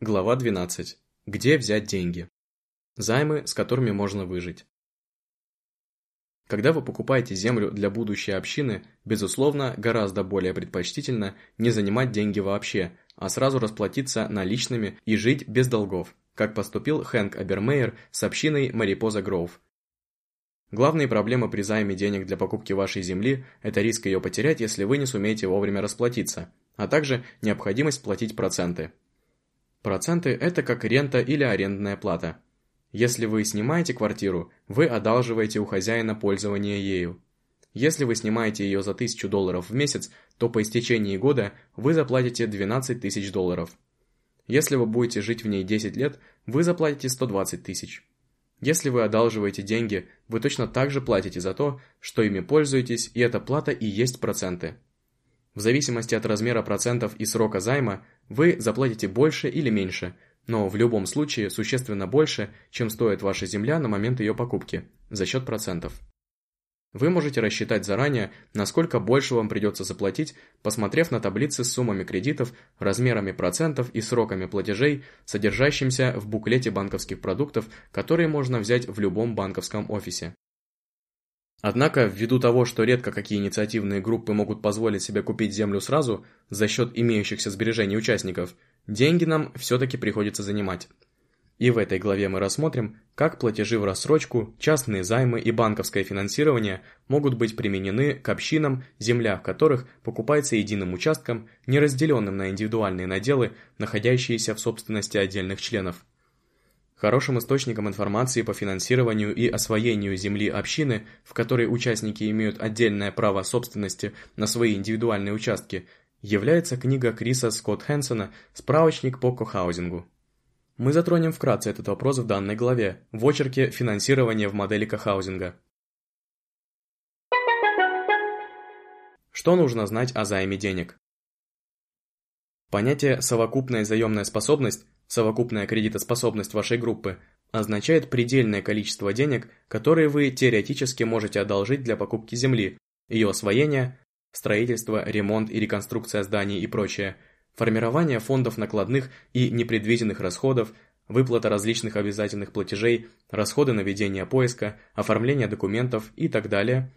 Глава 12. Где взять деньги? Займы, с которыми можно выжить. Когда вы покупаете землю для будущей общины, безусловно, гораздо более предпочтительно не занимать деньги вообще, а сразу расплатиться наличными и жить без долгов, как поступил Хэнк Абермейер с общиной Марипоза Гроув. Главные проблемы при займе денег для покупки вашей земли – это риск ее потерять, если вы не сумеете вовремя расплатиться, а также необходимость платить проценты – Проценты – это как рента или арендная плата. Если вы снимаете квартиру, вы одалживаете у хозяина пользование ею. Если вы снимаете ее за 1000 долларов в месяц, то по истечении года вы заплатите 12 тысяч долларов. Если вы будете жить в ней 10 лет, вы заплатите 120 тысяч. Если вы одалживаете деньги, вы точно так же платите за то, что ими пользуетесь, и эта плата и есть проценты. В зависимости от размера процентов и срока займа, вы заплатите больше или меньше, но в любом случае существенно больше, чем стоит ваша земля на момент ее покупки, за счет процентов. Вы можете рассчитать заранее, насколько больше вам придется заплатить, посмотрев на таблицы с суммами кредитов, размерами процентов и сроками платежей, содержащимся в буклете банковских продуктов, которые можно взять в любом банковском офисе. Однако, ввиду того, что редко какие инициативные группы могут позволить себе купить землю сразу за счет имеющихся сбережений участников, деньги нам все-таки приходится занимать. И в этой главе мы рассмотрим, как платежи в рассрочку, частные займы и банковское финансирование могут быть применены к общинам, земля в которых покупается единым участком, не разделенным на индивидуальные наделы, находящиеся в собственности отдельных членов. Хорошим источником информации по финансированию и освоению земли общины, в которой участники имеют отдельное право собственности на свои индивидуальные участки, является книга Криса Скотт Хэнсона «Справочник по кохаузингу». Мы затронем вкратце этот вопрос в данной главе, в очерке «Финансирование в модели кохаузинга». Что нужно знать о займе денег? Понятие «совокупная заемная способность» Совокупная кредитоспособность вашей группы означает предельное количество денег, которые вы теоретически можете одолжить для покупки земли, ее освоения, строительства, ремонт и реконструкция зданий и прочее, формирование фондов накладных и непредвиденных расходов, выплата различных обязательных платежей, расходы на ведение поиска, оформление документов и так далее,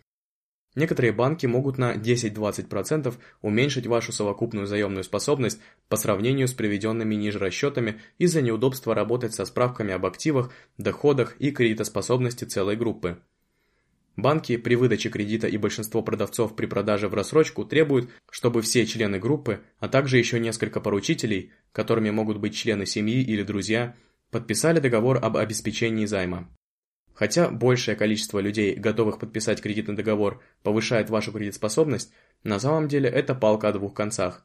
Некоторые банки могут на 10-20% уменьшить вашу совокупную заемную способность по сравнению с приведенными ниже расчетами из-за неудобства работать со справками об активах, доходах и кредитоспособности целой группы. Банки при выдаче кредита и большинство продавцов при продаже в рассрочку требуют, чтобы все члены группы, а также еще несколько поручителей, которыми могут быть члены семьи или друзья, подписали договор об обеспечении займа. Хотя большее количество людей, готовых подписать кредитный договор, повышает вашу кредитоспособность, на самом деле это палка о двух концах.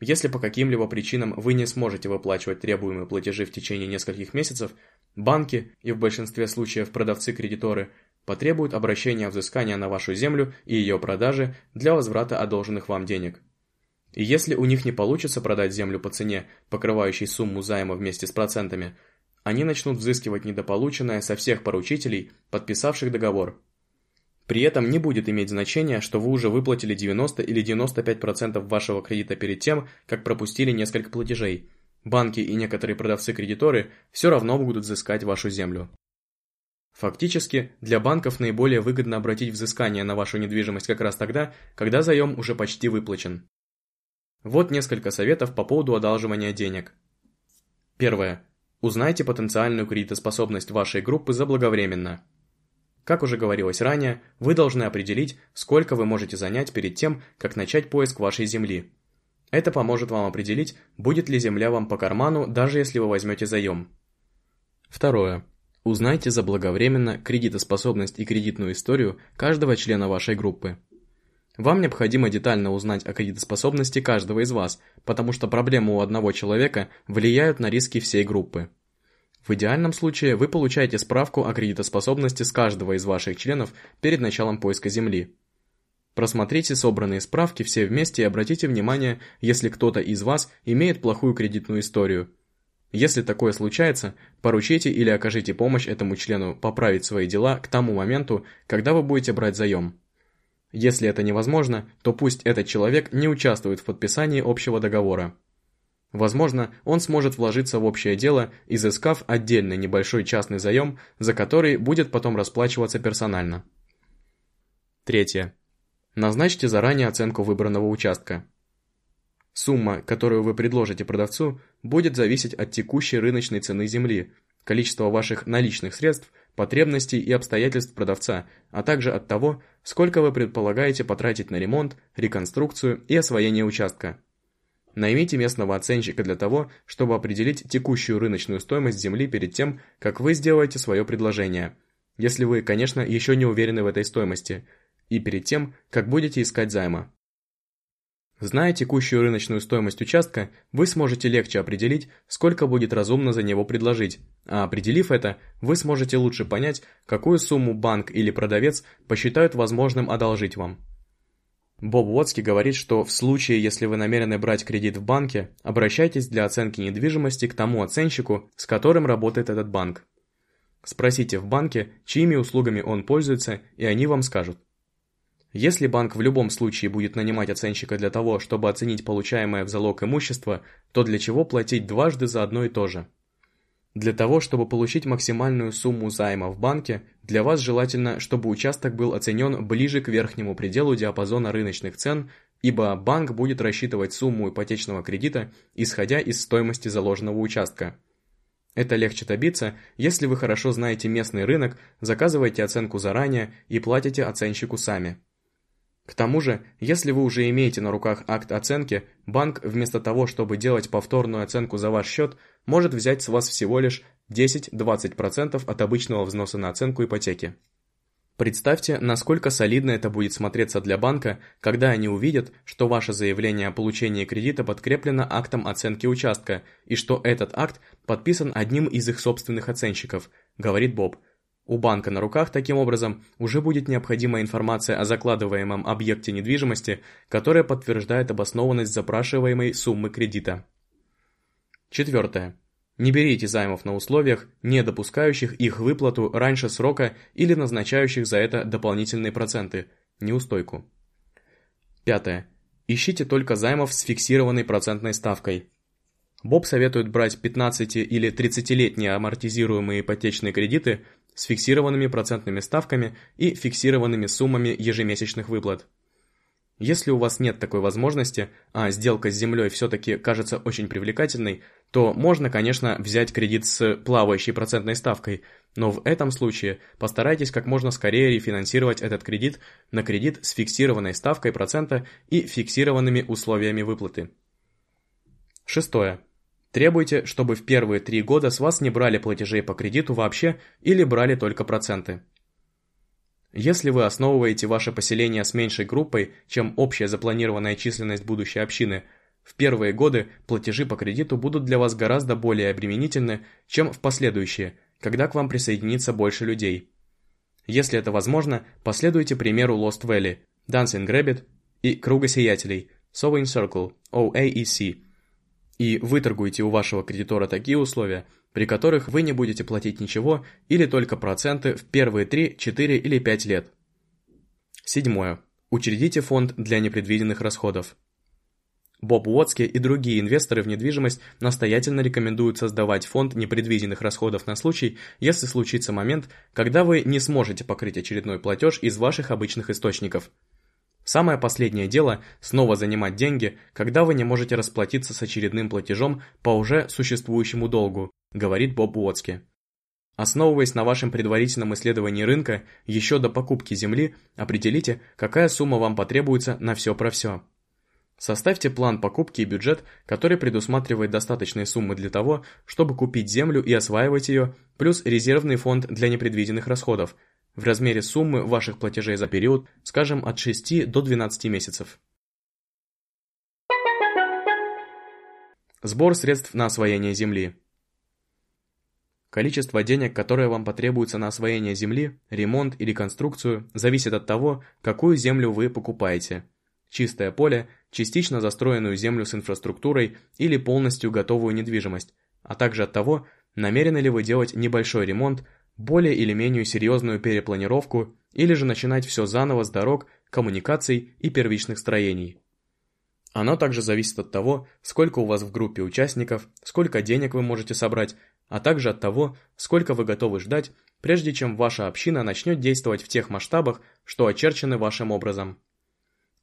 Если по каким-либо причинам вы не сможете выплачивать требуемые платежи в течение нескольких месяцев, банки и в большинстве случаев продавцы-кредиторы потребуют обращения взыскания на вашу землю и ее продажи для возврата одолженных вам денег. И если у них не получится продать землю по цене, покрывающей сумму займа вместе с процентами – они начнут взыскивать недополученное со всех поручителей, подписавших договор. При этом не будет иметь значения, что вы уже выплатили 90 или 95% вашего кредита перед тем, как пропустили несколько платежей. Банки и некоторые продавцы-кредиторы все равно будут взыскать вашу землю. Фактически, для банков наиболее выгодно обратить взыскание на вашу недвижимость как раз тогда, когда заем уже почти выплачен. Вот несколько советов по поводу одалживания денег. Первое. Узнайте потенциальную кредитоспособность вашей группы заблаговременно. Как уже говорилось ранее, вы должны определить, сколько вы можете занять перед тем, как начать поиск вашей земли. Это поможет вам определить, будет ли земля вам по карману, даже если вы возьмете заем. Второе. Узнайте заблаговременно кредитоспособность и кредитную историю каждого члена вашей группы. Вам необходимо детально узнать о кредитоспособности каждого из вас, потому что проблемы у одного человека влияют на риски всей группы. В идеальном случае вы получаете справку о кредитоспособности с каждого из ваших членов перед началом поиска земли. Просмотрите собранные справки все вместе и обратите внимание, если кто-то из вас имеет плохую кредитную историю. Если такое случается, поручите или окажите помощь этому члену поправить свои дела к тому моменту, когда вы будете брать заем. Если это невозможно, то пусть этот человек не участвует в подписании общего договора. Возможно, он сможет вложиться в общее дело, изыскав отдельный небольшой частный заем, за который будет потом расплачиваться персонально. Третье. Назначьте заранее оценку выбранного участка. Сумма, которую вы предложите продавцу, будет зависеть от текущей рыночной цены земли, количества ваших наличных средств, потребностей и обстоятельств продавца, а также от того, сколько вы предполагаете потратить на ремонт, реконструкцию и освоение участка. Наймите местного оценщика для того, чтобы определить текущую рыночную стоимость земли перед тем, как вы сделаете свое предложение, если вы, конечно, еще не уверены в этой стоимости, и перед тем, как будете искать займа. Зная текущую рыночную стоимость участка, вы сможете легче определить, сколько будет разумно за него предложить, а определив это, вы сможете лучше понять, какую сумму банк или продавец посчитают возможным одолжить вам. Боб Уотски говорит, что в случае, если вы намерены брать кредит в банке, обращайтесь для оценки недвижимости к тому оценщику, с которым работает этот банк. Спросите в банке, чьими услугами он пользуется, и они вам скажут. Если банк в любом случае будет нанимать оценщика для того, чтобы оценить получаемое в залог имущество, то для чего платить дважды за одно и то же? Для того, чтобы получить максимальную сумму займа в банке, для вас желательно, чтобы участок был оценен ближе к верхнему пределу диапазона рыночных цен, ибо банк будет рассчитывать сумму ипотечного кредита, исходя из стоимости заложенного участка. Это легче добиться, если вы хорошо знаете местный рынок, заказываете оценку заранее и платите оценщику сами. К тому же, если вы уже имеете на руках акт оценки, банк вместо того, чтобы делать повторную оценку за ваш счет, может взять с вас всего лишь 10-20% от обычного взноса на оценку ипотеки. Представьте, насколько солидно это будет смотреться для банка, когда они увидят, что ваше заявление о получении кредита подкреплено актом оценки участка и что этот акт подписан одним из их собственных оценщиков, говорит Боб – у банка на руках, таким образом, уже будет необходимая информация о закладываемом объекте недвижимости, которая подтверждает обоснованность запрашиваемой суммы кредита. Четвертое. Не берите займов на условиях, не допускающих их выплату раньше срока или назначающих за это дополнительные проценты, неустойку. Пятое. Ищите только займов с фиксированной процентной ставкой. Боб советует брать 15- или 30-летние амортизируемые ипотечные кредиты с фиксированными процентными ставками и фиксированными суммами ежемесячных выплат. Если у вас нет такой возможности, а сделка с землей все-таки кажется очень привлекательной, то можно, конечно, взять кредит с плавающей процентной ставкой, но в этом случае постарайтесь как можно скорее рефинансировать этот кредит на кредит с фиксированной ставкой процента и фиксированными условиями выплаты. Шестое. Требуйте, чтобы в первые три года с вас не брали платежей по кредиту вообще или брали только проценты. Если вы основываете ваше поселение с меньшей группой, чем общая запланированная численность будущей общины, в первые годы платежи по кредиту будут для вас гораздо более обременительны, чем в последующие, когда к вам присоединится больше людей. Если это возможно, последуйте примеру Lost Valley, Dancing Rabbit и Круга Сиятелей, Sowing Circle, OAEC – и выторгуете у вашего кредитора такие условия, при которых вы не будете платить ничего или только проценты в первые 3, 4 или 5 лет. Седьмое. Учредите фонд для непредвиденных расходов. Боб Уотски и другие инвесторы в недвижимость настоятельно рекомендуют создавать фонд непредвиденных расходов на случай, если случится момент, когда вы не сможете покрыть очередной платеж из ваших обычных источников – Самое последнее дело – снова занимать деньги, когда вы не можете расплатиться с очередным платежом по уже существующему долгу, говорит Боб Уотски. Основываясь на вашем предварительном исследовании рынка, еще до покупки земли, определите, какая сумма вам потребуется на все про все. Составьте план покупки и бюджет, который предусматривает достаточные суммы для того, чтобы купить землю и осваивать ее, плюс резервный фонд для непредвиденных расходов – в размере суммы ваших платежей за период, скажем, от 6 до 12 месяцев. Сбор средств на освоение земли. Количество денег, которое вам потребуется на освоение земли, ремонт или конструкцию, зависит от того, какую землю вы покупаете. Чистое поле, частично застроенную землю с инфраструктурой или полностью готовую недвижимость, а также от того, намерены ли вы делать небольшой ремонт, более или менее серьезную перепланировку или же начинать все заново с дорог, коммуникаций и первичных строений. Оно также зависит от того, сколько у вас в группе участников, сколько денег вы можете собрать, а также от того, сколько вы готовы ждать, прежде чем ваша община начнет действовать в тех масштабах, что очерчены вашим образом.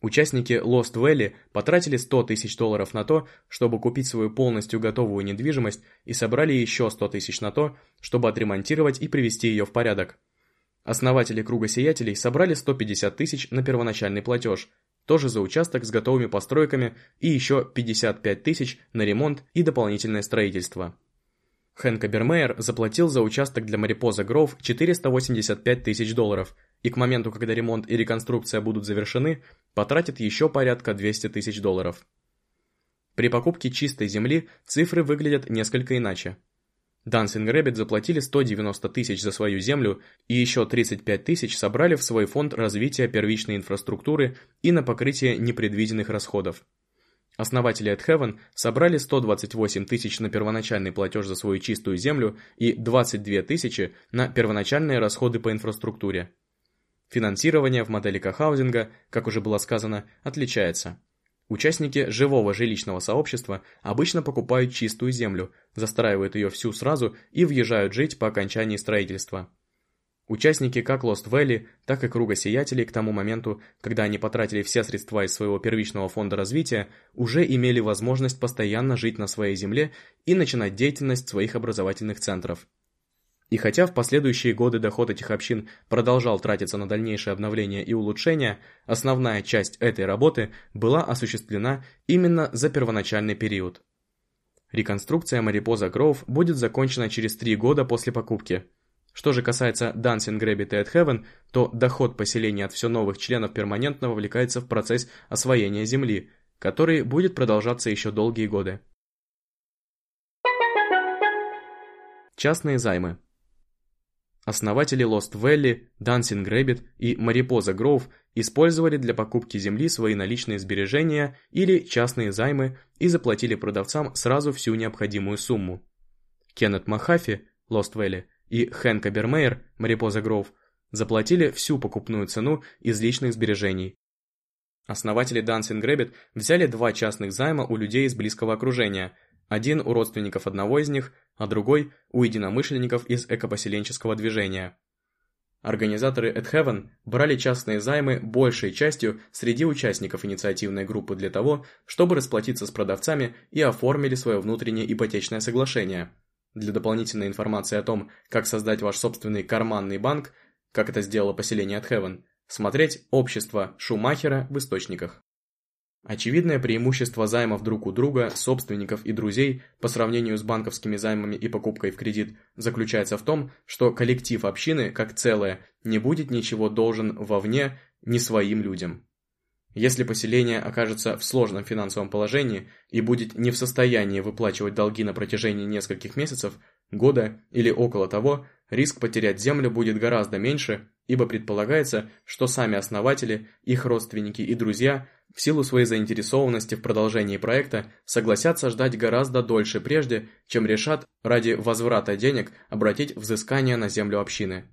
Участники Lost Valley потратили 100 тысяч долларов на то, чтобы купить свою полностью готовую недвижимость и собрали еще 100 тысяч на то, чтобы отремонтировать и привести ее в порядок. Основатели Круга Сиятелей собрали 150 тысяч на первоначальный платеж, тоже за участок с готовыми постройками и еще 55 тысяч на ремонт и дополнительное строительство. Хэнк Абермейер заплатил за участок для Марипоза Гроув 485 тысяч долларов и к моменту, когда ремонт и реконструкция будут завершены, потратит еще порядка 200 тысяч долларов. При покупке чистой земли цифры выглядят несколько иначе. Dancing Rabbit заплатили 190 тысяч за свою землю и еще 35 тысяч собрали в свой фонд развития первичной инфраструктуры и на покрытие непредвиденных расходов. Основатели AdHeaven собрали 128 тысяч на первоначальный платеж за свою чистую землю и 22 тысячи на первоначальные расходы по инфраструктуре. Финансирование в модели кохаузинга, как уже было сказано, отличается. Участники живого жилищного сообщества обычно покупают чистую землю, застраивают ее всю сразу и въезжают жить по окончании строительства. Участники как Lost Valley, так и Круга Сиятелей к тому моменту, когда они потратили все средства из своего первичного фонда развития, уже имели возможность постоянно жить на своей земле и начинать деятельность своих образовательных центров. И хотя в последующие годы доход этих общин продолжал тратиться на дальнейшее обновление и улучшение, основная часть этой работы была осуществлена именно за первоначальный период. Реконструкция Марипоза Гроув будет закончена через три года после покупки. Что же касается Dancing Rabbit At Heaven, то доход поселения от все новых членов перманентно вовлекается в процесс освоения земли, который будет продолжаться еще долгие годы. Частные займы Основатели Lost Valley, Dancing Rabbit и Mariposa Grove использовали для покупки земли свои наличные сбережения или частные займы и заплатили продавцам сразу всю необходимую сумму. Кеннет Махафи, Lost Valley, и Хэнк Абермейер, Mariposa Grove, заплатили всю покупную цену из личных сбережений. Основатели Dancing Rabbit взяли два частных займа у людей из близкого окружения – один у родственников одного из них, а другой у единомышленников из экопоселенческого движения. Организаторы At Heaven брали частные займы большей частью среди участников инициативной группы для того, чтобы расплатиться с продавцами и оформили свое внутреннее ипотечное соглашение. Для дополнительной информации о том, как создать ваш собственный карманный банк, как это сделало поселение At Heaven, смотреть «Общество Шумахера» в источниках. Очевидное преимущество займов друг у друга, собственников и друзей по сравнению с банковскими займами и покупкой в кредит заключается в том, что коллектив общины, как целое, не будет ничего должен вовне ни своим людям. Если поселение окажется в сложном финансовом положении и будет не в состоянии выплачивать долги на протяжении нескольких месяцев, года или около того, риск потерять землю будет гораздо меньше, ибо предполагается, что сами основатели, их родственники и друзья в силу своей заинтересованности в продолжении проекта согласятся ждать гораздо дольше прежде, чем решат ради возврата денег обратить взыскание на землю общины.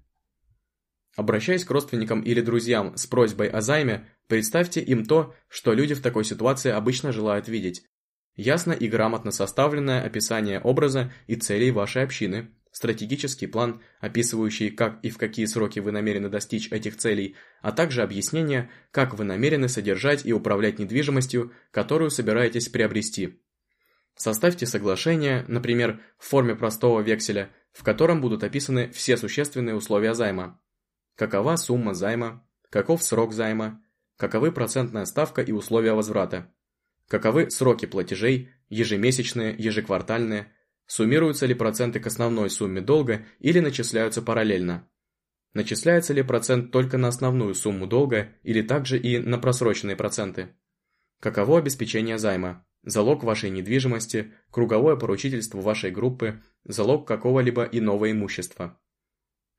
Обращаясь к родственникам или друзьям с просьбой о займе, представьте им то, что люди в такой ситуации обычно желают видеть. Ясно и грамотно составленное описание образа и целей вашей общины, стратегический план, описывающий, как и в какие сроки вы намерены достичь этих целей, а также объяснение, как вы намерены содержать и управлять недвижимостью, которую собираетесь приобрести. Составьте соглашение, например, в форме простого векселя, в котором будут описаны все существенные условия займа. Какова сумма займа, каков срок займа, каковы процентная ставка и условия возврата, каковы сроки платежей, ежемесячные, ежеквартальные, Суммируются ли проценты к основной сумме долга или начисляются параллельно? Начисляется ли процент только на основную сумму долга или также и на просроченные проценты? Каково обеспечение займа? Залог вашей недвижимости, круговое поручительство вашей группы, залог какого-либо иного имущества.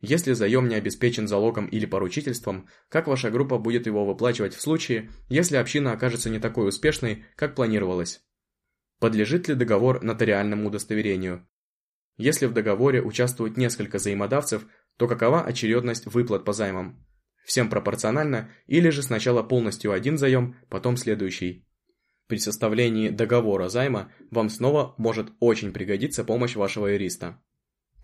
Если заем не обеспечен залогом или поручительством, как ваша группа будет его выплачивать в случае, если община окажется не такой успешной, как планировалось? Подлежит ли договор нотариальному удостоверению? Если в договоре участвуют несколько взаимодавцев, то какова очередность выплат по займам? Всем пропорционально или же сначала полностью один заем, потом следующий? при составлении договора займа вам снова может очень пригодиться помощь вашего юриста.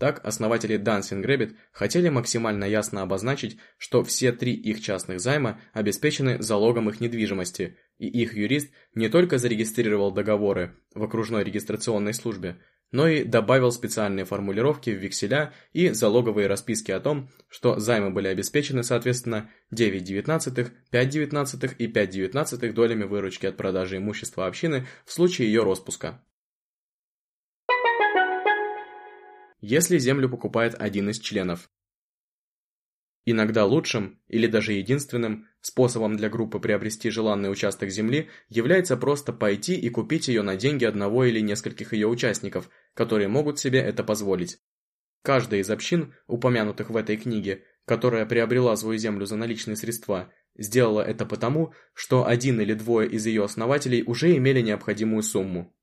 Так, основатели Dancing Rabbit хотели максимально ясно обозначить, что все три их частных займа обеспечены залогом их недвижимости, и их юрист не только зарегистрировал договоры в окружной регистрационной службе, но и добавил специальные формулировки в векселя и залоговые расписки о том, что займы были обеспечены соответственно 9,19, 5,19 и 5,19 долями выручки от продажи имущества общины в случае ее распуска. Если землю покупает один из членов. Иногда лучшим, или даже единственным, способом для группы приобрести желанный участок земли является просто пойти и купить ее на деньги одного или нескольких ее участников, которые могут себе это позволить. Каждая из общин, упомянутых в этой книге, которая приобрела свою землю за наличные средства, сделала это потому, что один или двое из ее основателей уже имели необходимую сумму.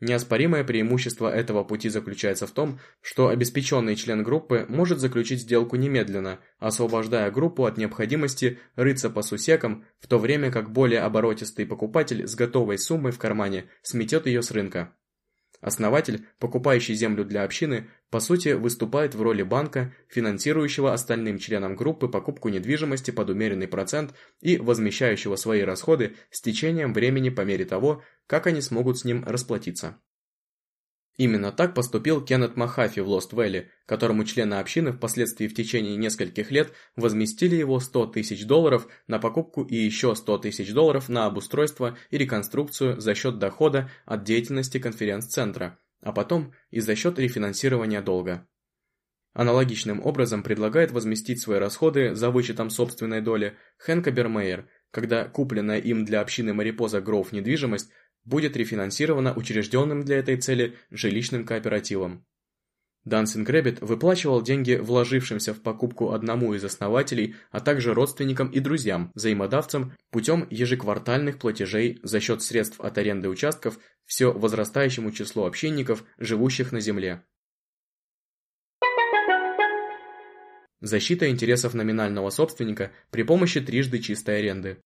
Неоспоримое преимущество этого пути заключается в том, что обеспеченный член группы может заключить сделку немедленно, освобождая группу от необходимости рыться по сусекам, в то время как более оборотистый покупатель с готовой суммой в кармане сметет ее с рынка. Основатель, покупающий землю для общины, по сути выступает в роли банка, финансирующего остальным членам группы покупку недвижимости под умеренный процент и возмещающего свои расходы с течением времени по мере того, как они смогут с ним расплатиться. Именно так поступил Кеннет Махафи в Лост-Вэлли, которому члены общины впоследствии в течение нескольких лет возместили его 100 тысяч долларов на покупку и еще 100 тысяч долларов на обустройство и реконструкцию за счет дохода от деятельности конференц-центра, а потом и за счет рефинансирования долга. Аналогичным образом предлагает возместить свои расходы за вычетом собственной доли Хэнк Бермейер, когда купленная им для общины Марипоза Гроув недвижимость будет рефинансирована учрежденным для этой цели жилищным кооперативом. Dancing Rabbit выплачивал деньги вложившимся в покупку одному из основателей, а также родственникам и друзьям, взаимодавцам, путем ежеквартальных платежей за счет средств от аренды участков все возрастающему числу общинников, живущих на земле. Защита интересов номинального собственника при помощи трижды чистой аренды.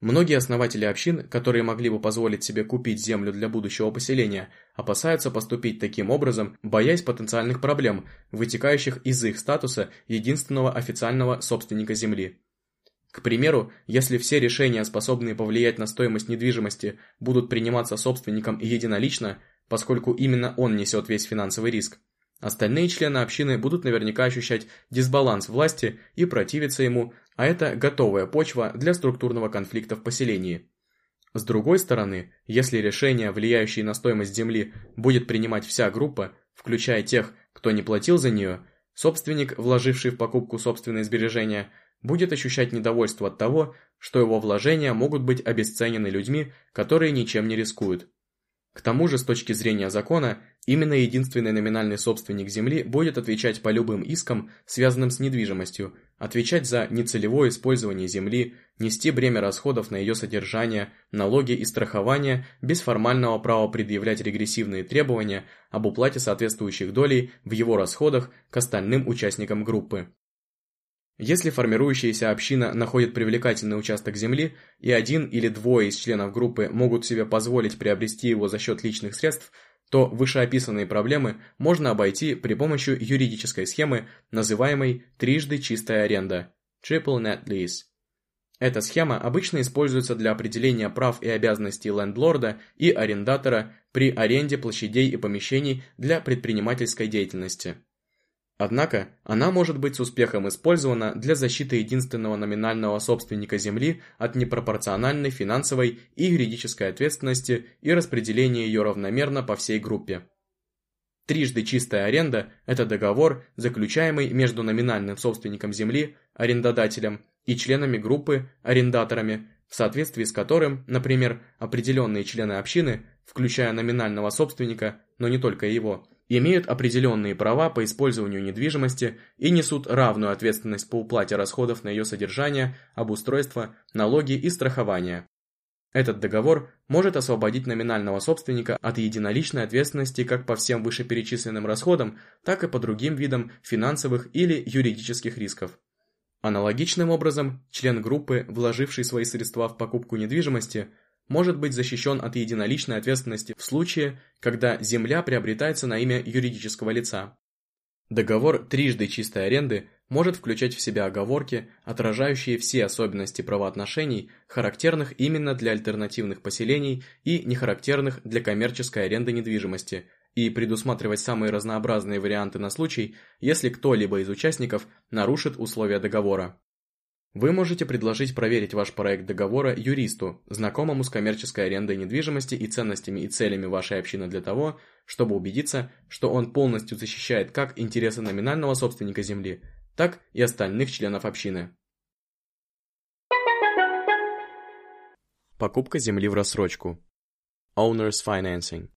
Многие основатели общин, которые могли бы позволить себе купить землю для будущего поселения, опасаются поступить таким образом, боясь потенциальных проблем, вытекающих из их статуса единственного официального собственника земли. К примеру, если все решения, способные повлиять на стоимость недвижимости, будут приниматься собственником единолично, поскольку именно он несет весь финансовый риск, Остальные члены общины будут наверняка ощущать дисбаланс власти и противиться ему, а это готовая почва для структурного конфликта в поселении. С другой стороны, если решение, влияющее на стоимость земли, будет принимать вся группа, включая тех, кто не платил за нее, собственник, вложивший в покупку собственные сбережения, будет ощущать недовольство от того, что его вложения могут быть обесценены людьми, которые ничем не рискуют. К тому же, с точки зрения закона, именно единственный номинальный собственник земли будет отвечать по любым искам, связанным с недвижимостью, отвечать за нецелевое использование земли, нести бремя расходов на ее содержание, налоги и страхование без формального права предъявлять регрессивные требования об уплате соответствующих долей в его расходах к остальным участникам группы. Если формирующаяся община находит привлекательный участок земли, и один или двое из членов группы могут себе позволить приобрести его за счет личных средств, то вышеописанные проблемы можно обойти при помощи юридической схемы, называемой «трижды чистая аренда» – Triple Net Lease. Эта схема обычно используется для определения прав и обязанностей лендлорда и арендатора при аренде площадей и помещений для предпринимательской деятельности. Однако, она может быть с успехом использована для защиты единственного номинального собственника земли от непропорциональной финансовой и юридической ответственности и распределения ее равномерно по всей группе. Трижды чистая аренда – это договор, заключаемый между номинальным собственником земли, арендодателем, и членами группы, арендаторами, в соответствии с которым, например, определенные члены общины, включая номинального собственника, но не только его, имеют определенные права по использованию недвижимости и несут равную ответственность по уплате расходов на ее содержание, обустройство, налоги и страхование. Этот договор может освободить номинального собственника от единоличной ответственности как по всем вышеперечисленным расходам, так и по другим видам финансовых или юридических рисков. Аналогичным образом, член группы, вложивший свои средства в покупку недвижимости, может быть защищен от единоличной ответственности в случае, когда земля приобретается на имя юридического лица. Договор трижды чистой аренды может включать в себя оговорки, отражающие все особенности правоотношений, характерных именно для альтернативных поселений и не характерных для коммерческой аренды недвижимости, и предусматривать самые разнообразные варианты на случай, если кто-либо из участников нарушит условия договора. Вы можете предложить проверить ваш проект договора юристу, знакомому с коммерческой арендой недвижимости и ценностями и целями вашей общины для того, чтобы убедиться, что он полностью защищает как интересы номинального собственника земли, так и остальных членов общины. Покупка земли в рассрочку. Owner's Financing.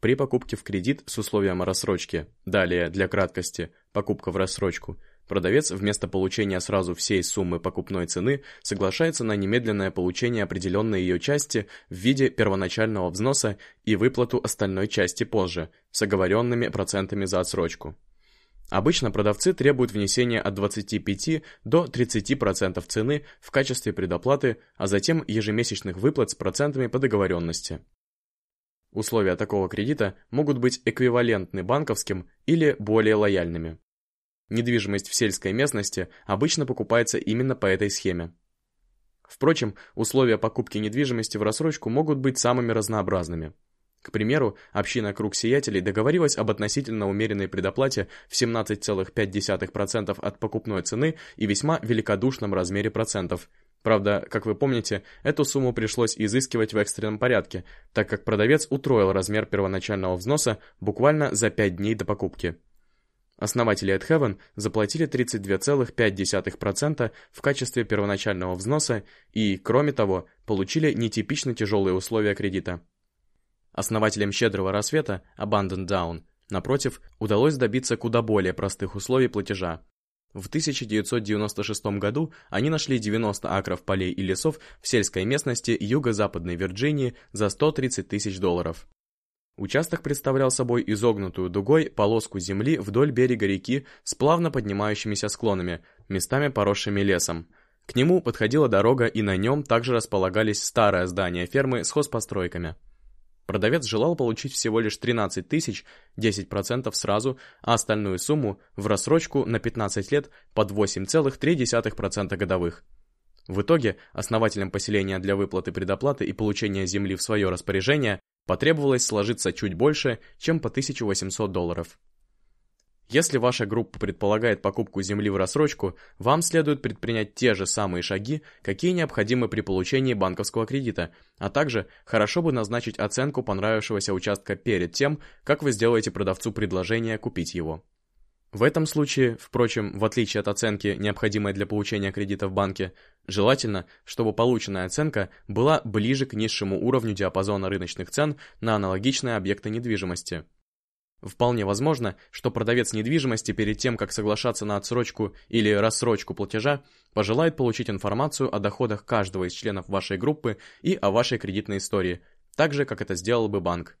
При покупке в кредит с условием рассрочки, далее, для краткости, покупка в рассрочку – Продавец вместо получения сразу всей суммы покупной цены соглашается на немедленное получение определенной ее части в виде первоначального взноса и выплату остальной части позже, с оговоренными процентами за отсрочку. Обычно продавцы требуют внесения от 25 до 30% цены в качестве предоплаты, а затем ежемесячных выплат с процентами по договоренности. Условия такого кредита могут быть эквивалентны банковским или более лояльными. Недвижимость в сельской местности обычно покупается именно по этой схеме. Впрочем, условия покупки недвижимости в рассрочку могут быть самыми разнообразными. К примеру, община «Круг сиятелей» договорилась об относительно умеренной предоплате в 17,5% от покупной цены и весьма великодушном размере процентов. Правда, как вы помните, эту сумму пришлось изыскивать в экстренном порядке, так как продавец утроил размер первоначального взноса буквально за 5 дней до покупки. Основатели AdHeaven заплатили 32,5% в качестве первоначального взноса и, кроме того, получили нетипично тяжелые условия кредита. Основателям «Щедрого рассвета» Abandon Down, напротив, удалось добиться куда более простых условий платежа. В 1996 году они нашли 90 акров полей и лесов в сельской местности юго-западной Вирджинии за 130 тысяч долларов. Участок представлял собой изогнутую дугой полоску земли вдоль берега реки с плавно поднимающимися склонами, местами поросшими лесом. К нему подходила дорога, и на нем также располагались старое здание фермы с хозпостройками. Продавец желал получить всего лишь 13 тысяч, 10% сразу, а остальную сумму в рассрочку на 15 лет под 8,3% годовых. В итоге основателям поселения для выплаты предоплаты и получения земли в свое распоряжение потребовалось сложиться чуть больше, чем по 1800 долларов. Если ваша группа предполагает покупку земли в рассрочку, вам следует предпринять те же самые шаги, какие необходимы при получении банковского кредита, а также хорошо бы назначить оценку понравившегося участка перед тем, как вы сделаете продавцу предложение купить его. В этом случае, впрочем, в отличие от оценки, необходимой для получения кредита в банке, желательно, чтобы полученная оценка была ближе к низшему уровню диапазона рыночных цен на аналогичные объекты недвижимости. Вполне возможно, что продавец недвижимости перед тем, как соглашаться на отсрочку или рассрочку платежа, пожелает получить информацию о доходах каждого из членов вашей группы и о вашей кредитной истории, так же, как это сделал бы банк.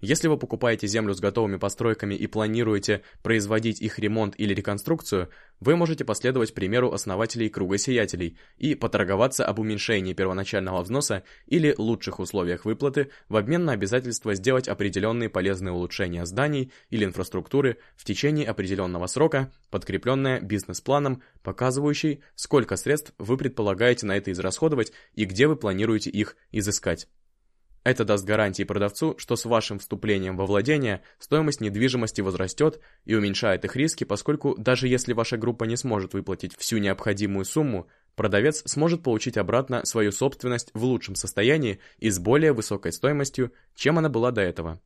Если вы покупаете землю с готовыми постройками и планируете производить их ремонт или реконструкцию, вы можете последовать примеру основателей Круга Сиятелей и поторговаться об уменьшении первоначального взноса или лучших условиях выплаты в обмен на обязательство сделать определенные полезные улучшения зданий или инфраструктуры в течение определенного срока, подкрепленное бизнес-планом, показывающий, сколько средств вы предполагаете на это израсходовать и где вы планируете их изыскать. Это даст гарантии продавцу, что с вашим вступлением во владение стоимость недвижимости возрастет и уменьшает их риски, поскольку даже если ваша группа не сможет выплатить всю необходимую сумму, продавец сможет получить обратно свою собственность в лучшем состоянии и с более высокой стоимостью, чем она была до этого.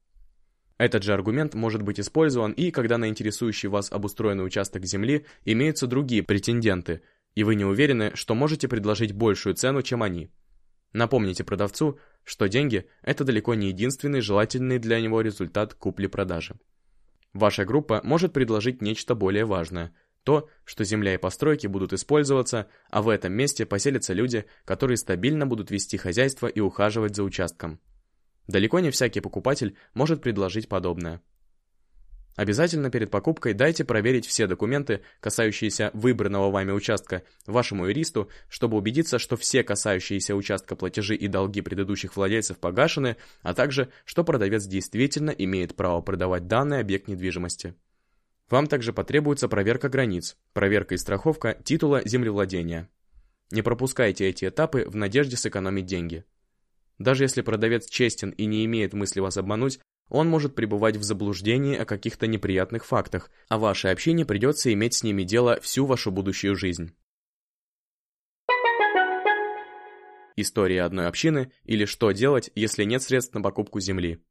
Этот же аргумент может быть использован и когда на интересующий вас обустроенный участок земли имеются другие претенденты, и вы не уверены, что можете предложить большую цену, чем они. Напомните продавцу, что деньги – это далеко не единственный желательный для него результат купли-продажи. Ваша группа может предложить нечто более важное – то, что земля и постройки будут использоваться, а в этом месте поселятся люди, которые стабильно будут вести хозяйство и ухаживать за участком. Далеко не всякий покупатель может предложить подобное. Обязательно перед покупкой дайте проверить все документы, касающиеся выбранного вами участка, вашему юристу, чтобы убедиться, что все касающиеся участка платежи и долги предыдущих владельцев погашены, а также, что продавец действительно имеет право продавать данный объект недвижимости. Вам также потребуется проверка границ, проверка и страховка титула землевладения. Не пропускайте эти этапы в надежде сэкономить деньги. Даже если продавец честен и не имеет мысли вас обмануть, он может пребывать в заблуждении о каких-то неприятных фактах, а вашей общине придется иметь с ними дело всю вашу будущую жизнь. История одной общины или что делать, если нет средств на покупку земли.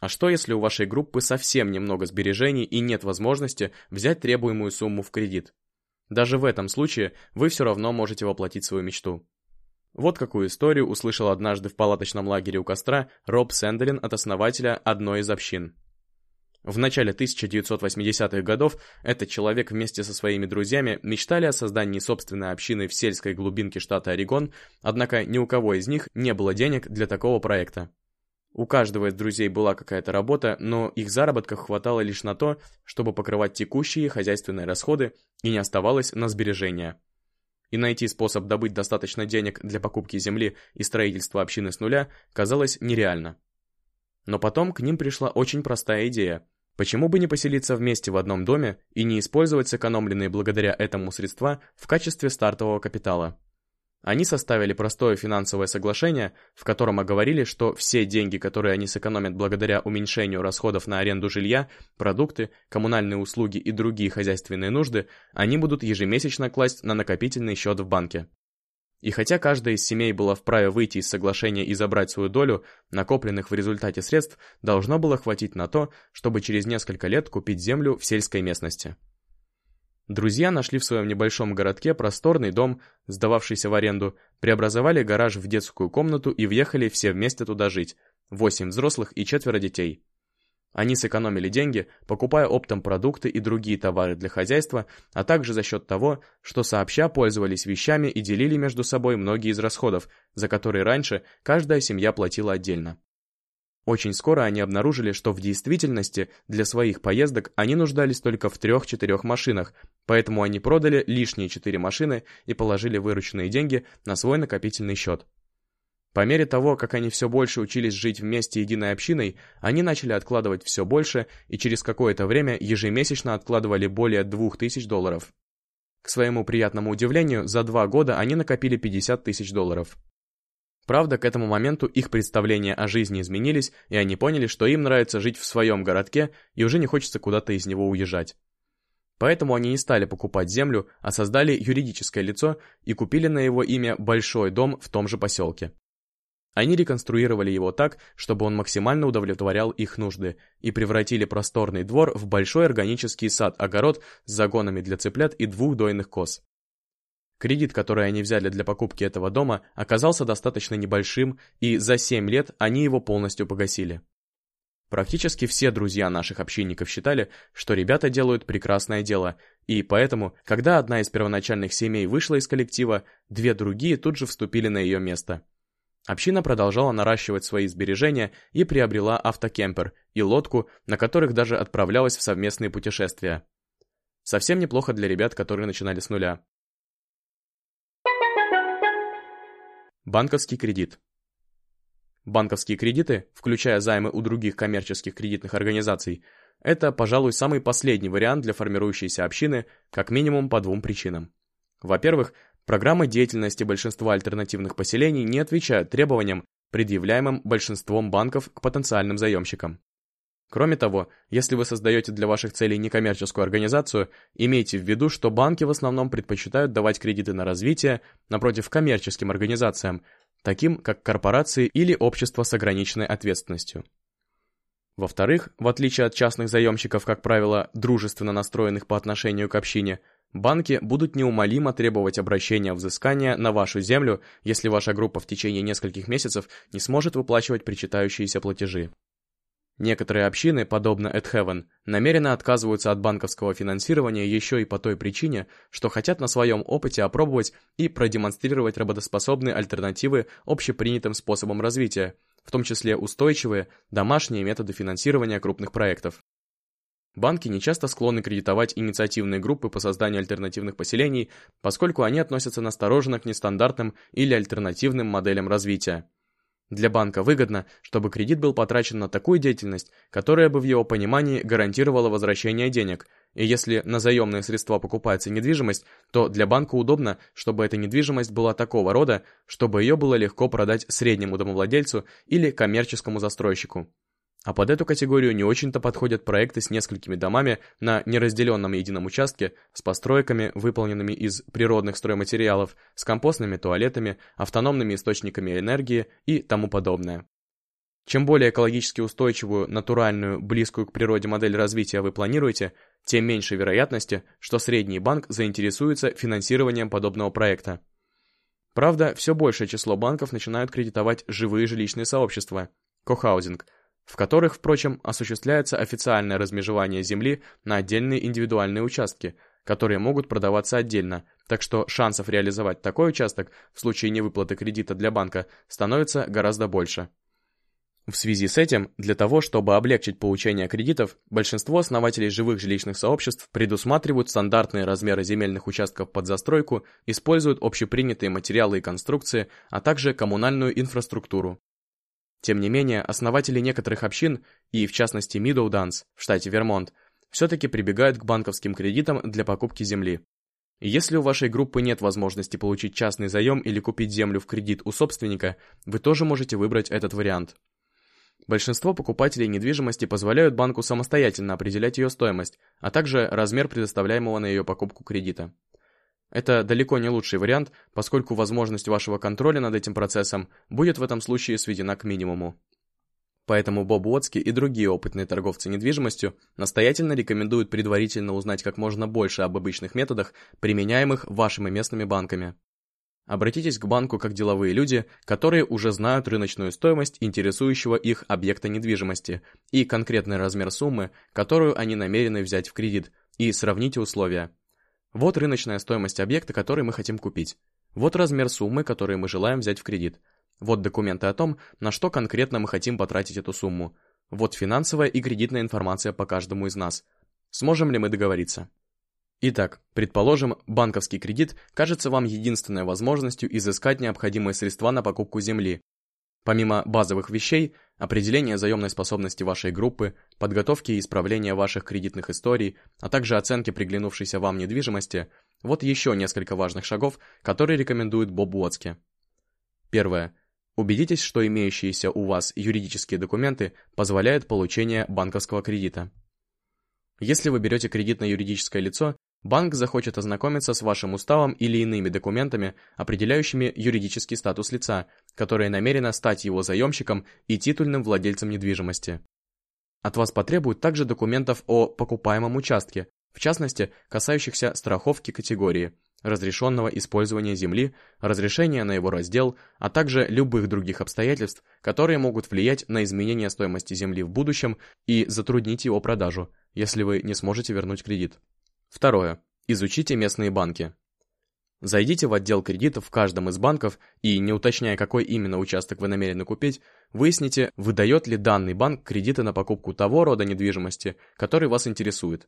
А что, если у вашей группы совсем немного сбережений и нет возможности взять требуемую сумму в кредит? Даже в этом случае вы все равно можете воплотить свою мечту. Вот какую историю услышал однажды в палаточном лагере у костра Роб Сэнделин от основателя одной из общин. В начале 1980-х годов этот человек вместе со своими друзьями мечтали о создании собственной общины в сельской глубинке штата Орегон, однако ни у кого из них не было денег для такого проекта. У каждого из друзей была какая-то работа, но их заработков хватало лишь на то, чтобы покрывать текущие хозяйственные расходы и не оставалось на сбережения и найти способ добыть достаточно денег для покупки земли и строительства общины с нуля казалось нереально. Но потом к ним пришла очень простая идея. Почему бы не поселиться вместе в одном доме и не использовать сэкономленные благодаря этому средства в качестве стартового капитала? Они составили простое финансовое соглашение, в котором оговорили, что все деньги, которые они сэкономят благодаря уменьшению расходов на аренду жилья, продукты, коммунальные услуги и другие хозяйственные нужды, они будут ежемесячно класть на накопительный счет в банке. И хотя каждая из семей была вправе выйти из соглашения и забрать свою долю, накопленных в результате средств должно было хватить на то, чтобы через несколько лет купить землю в сельской местности. Друзья нашли в своем небольшом городке просторный дом, сдававшийся в аренду, преобразовали гараж в детскую комнату и въехали все вместе туда жить, восемь взрослых и четверо детей. Они сэкономили деньги, покупая оптом продукты и другие товары для хозяйства, а также за счет того, что сообща пользовались вещами и делили между собой многие из расходов, за которые раньше каждая семья платила отдельно. Очень скоро они обнаружили, что в действительности для своих поездок они нуждались только в трех-четырех машинах, поэтому они продали лишние четыре машины и положили вырученные деньги на свой накопительный счет. По мере того, как они все больше учились жить вместе единой общиной, они начали откладывать все больше и через какое-то время ежемесячно откладывали более 2000 долларов. К своему приятному удивлению, за два года они накопили 50 тысяч долларов. Правда, к этому моменту их представления о жизни изменились, и они поняли, что им нравится жить в своем городке и уже не хочется куда-то из него уезжать. Поэтому они не стали покупать землю, а создали юридическое лицо и купили на его имя большой дом в том же поселке. Они реконструировали его так, чтобы он максимально удовлетворял их нужды, и превратили просторный двор в большой органический сад-огород с загонами для цыплят и двух дойных коз. Кредит, который они взяли для покупки этого дома, оказался достаточно небольшим, и за 7 лет они его полностью погасили. Практически все друзья наших общинников считали, что ребята делают прекрасное дело, и поэтому, когда одна из первоначальных семей вышла из коллектива, две другие тут же вступили на ее место. Община продолжала наращивать свои сбережения и приобрела автокемпер и лодку, на которых даже отправлялась в совместные путешествия. Совсем неплохо для ребят, которые начинали с нуля. Банковский кредит. Банковские кредиты, включая займы у других коммерческих кредитных организаций, это, пожалуй, самый последний вариант для формирующейся общины, как минимум по двум причинам. Во-первых, программы деятельности большинства альтернативных поселений не отвечают требованиям, предъявляемым большинством банков к потенциальным заемщикам. Кроме того, если вы создаете для ваших целей некоммерческую организацию, имейте в виду, что банки в основном предпочитают давать кредиты на развитие напротив коммерческим организациям, таким как корпорации или общества с ограниченной ответственностью. Во-вторых, в отличие от частных заемщиков, как правило, дружественно настроенных по отношению к общине, банки будут неумолимо требовать обращения взыскания на вашу землю, если ваша группа в течение нескольких месяцев не сможет выплачивать причитающиеся платежи. Некоторые общины, подобно Эдхевен, намеренно отказываются от банковского финансирования еще и по той причине, что хотят на своем опыте опробовать и продемонстрировать работоспособные альтернативы общепринятым способам развития, в том числе устойчивые, домашние методы финансирования крупных проектов. Банки не часто склонны кредитовать инициативные группы по созданию альтернативных поселений, поскольку они относятся настороженно к нестандартным или альтернативным моделям развития. Для банка выгодно, чтобы кредит был потрачен на такую деятельность, которая бы в его понимании гарантировала возвращение денег, и если на заемные средства покупается недвижимость, то для банка удобно, чтобы эта недвижимость была такого рода, чтобы ее было легко продать среднему домовладельцу или коммерческому застройщику. А под эту категорию не очень-то подходят проекты с несколькими домами на неразделенном едином участке, с постройками, выполненными из природных стройматериалов, с компостными туалетами, автономными источниками энергии и тому подобное. Чем более экологически устойчивую, натуральную, близкую к природе модель развития вы планируете, тем меньше вероятности, что средний банк заинтересуется финансированием подобного проекта. Правда, все большее число банков начинают кредитовать живые жилищные сообщества, кохаузинг, в которых, впрочем, осуществляется официальное размежевание земли на отдельные индивидуальные участки, которые могут продаваться отдельно, так что шансов реализовать такой участок в случае невыплаты кредита для банка становится гораздо больше. В связи с этим, для того, чтобы облегчить получение кредитов, большинство основателей живых жилищных сообществ предусматривают стандартные размеры земельных участков под застройку, используют общепринятые материалы и конструкции, а также коммунальную инфраструктуру. Тем не менее, основатели некоторых общин, и в частности Мидоуданс в штате Вермонт, все-таки прибегают к банковским кредитам для покупки земли. Если у вашей группы нет возможности получить частный заем или купить землю в кредит у собственника, вы тоже можете выбрать этот вариант. Большинство покупателей недвижимости позволяют банку самостоятельно определять ее стоимость, а также размер предоставляемого на ее покупку кредита. Это далеко не лучший вариант, поскольку возможность вашего контроля над этим процессом будет в этом случае сведена к минимуму. Поэтому Боб Уотски и другие опытные торговцы недвижимостью настоятельно рекомендуют предварительно узнать как можно больше об обычных методах, применяемых вашими местными банками. Обратитесь к банку как деловые люди, которые уже знают рыночную стоимость интересующего их объекта недвижимости и конкретный размер суммы, которую они намерены взять в кредит, и сравните условия. Вот рыночная стоимость объекта, который мы хотим купить. Вот размер суммы, которую мы желаем взять в кредит. Вот документы о том, на что конкретно мы хотим потратить эту сумму. Вот финансовая и кредитная информация по каждому из нас. Сможем ли мы договориться? Итак, предположим, банковский кредит кажется вам единственной возможностью изыскать необходимые средства на покупку земли, Помимо базовых вещей, определения заемной способности вашей группы, подготовки и исправления ваших кредитных историй, а также оценки приглянувшейся вам недвижимости, вот еще несколько важных шагов, которые рекомендует Боб Уотски. Первое. Убедитесь, что имеющиеся у вас юридические документы позволяют получение банковского кредита. Если вы берете кредит на юридическое лицо, банк захочет ознакомиться с вашим уставом или иными документами, определяющими юридический статус лица, которое намерено стать его заемщиком и титульным владельцем недвижимости. От вас потребуют также документов о покупаемом участке, в частности, касающихся страховки категории, разрешенного использования земли, разрешения на его раздел, а также любых других обстоятельств, которые могут влиять на изменение стоимости земли в будущем и затруднить его продажу, если вы не сможете вернуть кредит. Второе. Изучите местные банки. Зайдите в отдел кредитов в каждом из банков и, не уточняя, какой именно участок вы намерены купить, выясните, выдает ли данный банк кредиты на покупку того рода недвижимости, который вас интересует.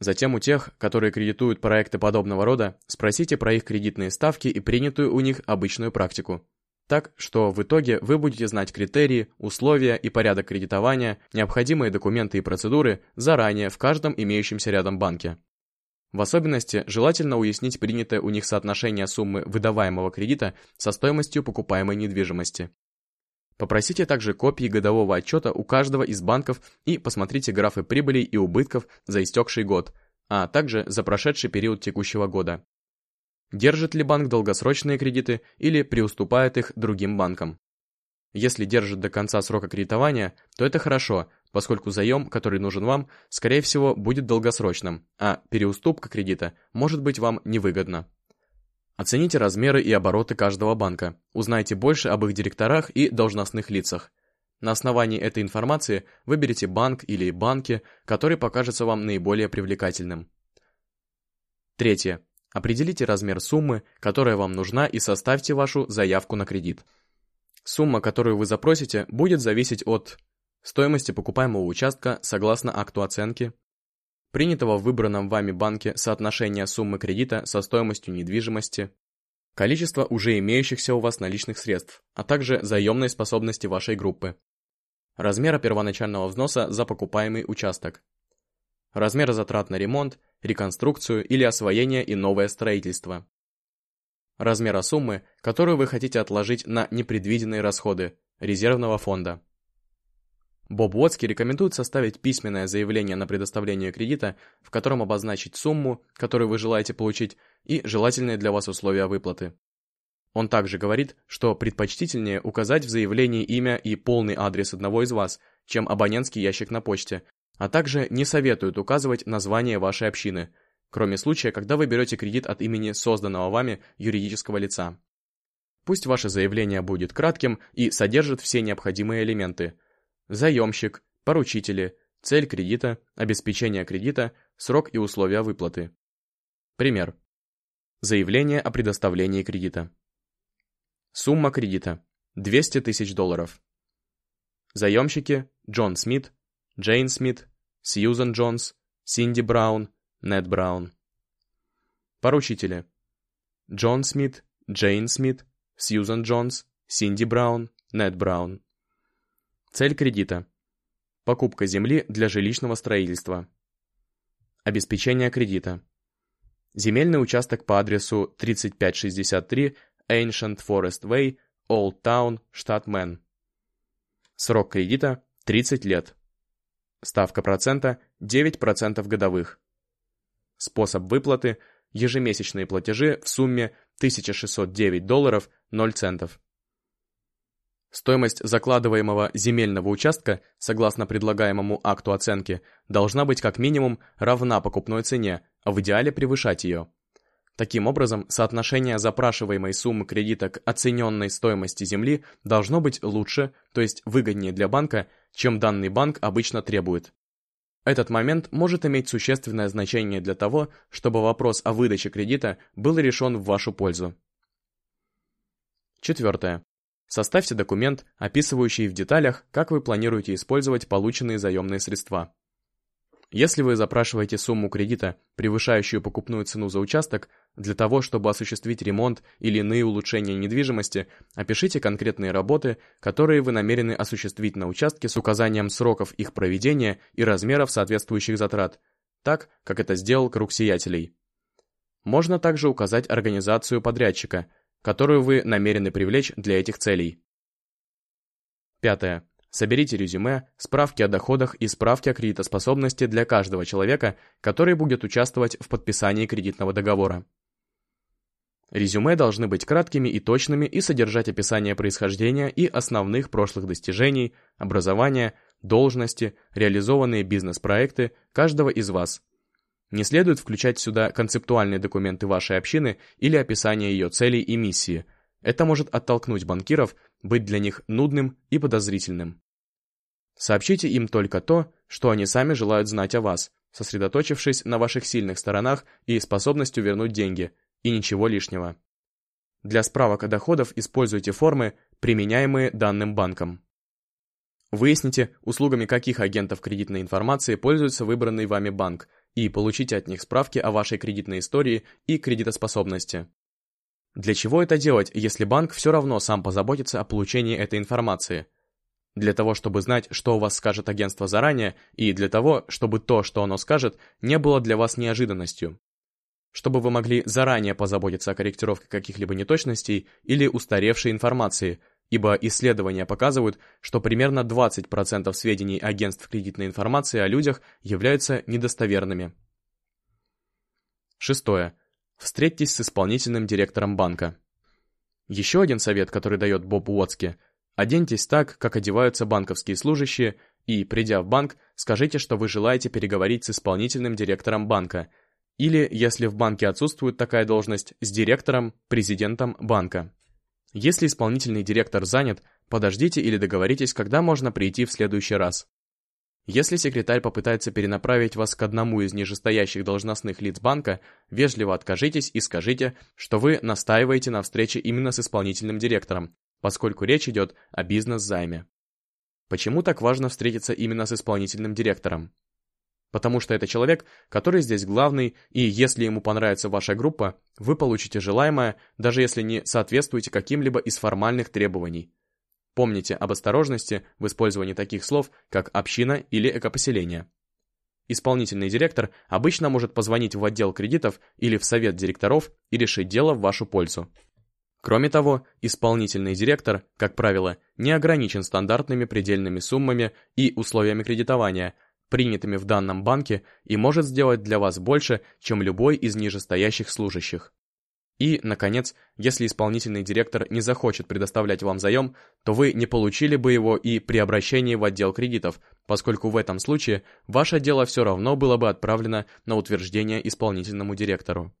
Затем у тех, которые кредитуют проекты подобного рода, спросите про их кредитные ставки и принятую у них обычную практику. Так, что в итоге вы будете знать критерии, условия и порядок кредитования, необходимые документы и процедуры заранее в каждом имеющемся рядом банке. В особенности, желательно уяснить принятое у них соотношение суммы выдаваемого кредита со стоимостью покупаемой недвижимости. Попросите также копии годового отчета у каждого из банков и посмотрите графы прибылей и убытков за истекший год, а также за прошедший период текущего года. Держит ли банк долгосрочные кредиты или преуступает их другим банкам? Если держит до конца срока кредитования, то это хорошо, поскольку заем, который нужен вам, скорее всего, будет долгосрочным, а переуступка кредита может быть вам невыгодна. Оцените размеры и обороты каждого банка, узнайте больше об их директорах и должностных лицах. На основании этой информации выберите банк или банки, который покажется вам наиболее привлекательным. Третье. Определите размер суммы, которая вам нужна и составьте вашу заявку на кредит. Сумма, которую вы запросите, будет зависеть от стоимости покупаемого участка согласно акту оценки, принятого в выбранном вами банке соотношения суммы кредита со стоимостью недвижимости, количество уже имеющихся у вас наличных средств, а также заемной способности вашей группы, размера первоначального взноса за покупаемый участок, размера затрат на ремонт, реконструкцию или освоение и новое строительство, размера суммы, которую вы хотите отложить на непредвиденные расходы резервного фонда. Боб Уотски рекомендует составить письменное заявление на предоставление кредита, в котором обозначить сумму, которую вы желаете получить, и желательные для вас условия выплаты. Он также говорит, что предпочтительнее указать в заявлении имя и полный адрес одного из вас, чем абонентский ящик на почте, а также не советует указывать название вашей общины, кроме случая, когда вы берете кредит от имени созданного вами юридического лица. Пусть ваше заявление будет кратким и содержит все необходимые элементы – заемщик, поручители, цель кредита, обеспечение кредита, срок и условия выплаты. Пример. Заявление о предоставлении кредита. Сумма кредита – 200 тысяч долларов. Заемщики – Джон Смит, Джейн Смит, Сьюзан Джонс, Синди Браун, Нед Браун. Поручители – Джон Смит, Джейн Смит, Сьюзан Джонс, Синди Браун, Нед Браун. Цель кредита. Покупка земли для жилищного строительства. Обеспечение кредита. Земельный участок по адресу 3563 Ancient Forest Way, Old Town, штат Мэн. Срок кредита 30 лет. Ставка процента 9% годовых. Способ выплаты – ежемесячные платежи в сумме 1609 долларов 0 центов. Стоимость закладываемого земельного участка, согласно предлагаемому акту оценки, должна быть как минимум равна покупной цене, а в идеале превышать ее. Таким образом, соотношение запрашиваемой суммы кредита к оцененной стоимости земли должно быть лучше, то есть выгоднее для банка, чем данный банк обычно требует. Этот момент может иметь существенное значение для того, чтобы вопрос о выдаче кредита был решен в вашу пользу. Четвертое. Составьте документ, описывающий в деталях, как вы планируете использовать полученные заемные средства. Если вы запрашиваете сумму кредита, превышающую покупную цену за участок, для того, чтобы осуществить ремонт или иные улучшения недвижимости, опишите конкретные работы, которые вы намерены осуществить на участке с указанием сроков их проведения и размеров соответствующих затрат, так, как это сделал круг сиятелей. Можно также указать организацию подрядчика, которую вы намерены привлечь для этих целей. Пятое. Соберите резюме, справки о доходах и справки о кредитоспособности для каждого человека, который будет участвовать в подписании кредитного договора. Резюме должны быть краткими и точными и содержать описание происхождения и основных прошлых достижений, образования, должности, реализованные бизнес-проекты каждого из вас – не следует включать сюда концептуальные документы вашей общины или описание ее целей и миссии. Это может оттолкнуть банкиров, быть для них нудным и подозрительным. Сообщите им только то, что они сами желают знать о вас, сосредоточившись на ваших сильных сторонах и способностью вернуть деньги, и ничего лишнего. Для справок о доходах используйте формы, применяемые данным банком. Выясните, услугами каких агентов кредитной информации пользуется выбранный вами банк, и получите от них справки о вашей кредитной истории и кредитоспособности. Для чего это делать, если банк все равно сам позаботится о получении этой информации? Для того, чтобы знать, что у вас скажет агентство заранее, и для того, чтобы то, что оно скажет, не было для вас неожиданностью. Чтобы вы могли заранее позаботиться о корректировке каких-либо неточностей или устаревшей информации – ибо исследования показывают, что примерно 20% сведений агентств кредитной информации о людях являются недостоверными. Шестое. Встретьтесь с исполнительным директором банка. Еще один совет, который дает Боб Уотски – оденьтесь так, как одеваются банковские служащие, и, придя в банк, скажите, что вы желаете переговорить с исполнительным директором банка, или, если в банке отсутствует такая должность, с директором, президентом банка. Если исполнительный директор занят, подождите или договоритесь, когда можно прийти в следующий раз. Если секретарь попытается перенаправить вас к одному из нижестоящих должностных лиц банка, вежливо откажитесь и скажите, что вы настаиваете на встрече именно с исполнительным директором, поскольку речь идет о бизнес-займе. Почему так важно встретиться именно с исполнительным директором? Потому что это человек, который здесь главный, и если ему понравится ваша группа, вы получите желаемое, даже если не соответствуете каким-либо из формальных требований. Помните об осторожности в использовании таких слов, как «община» или «экопоселение». Исполнительный директор обычно может позвонить в отдел кредитов или в совет директоров и решить дело в вашу пользу. Кроме того, исполнительный директор, как правило, не ограничен стандартными предельными суммами и условиями кредитования – принятыми в данном банке и может сделать для вас больше, чем любой из нижестоящих служащих. И, наконец, если исполнительный директор не захочет предоставлять вам заем, то вы не получили бы его и при обращении в отдел кредитов, поскольку в этом случае ваше дело все равно было бы отправлено на утверждение исполнительному директору.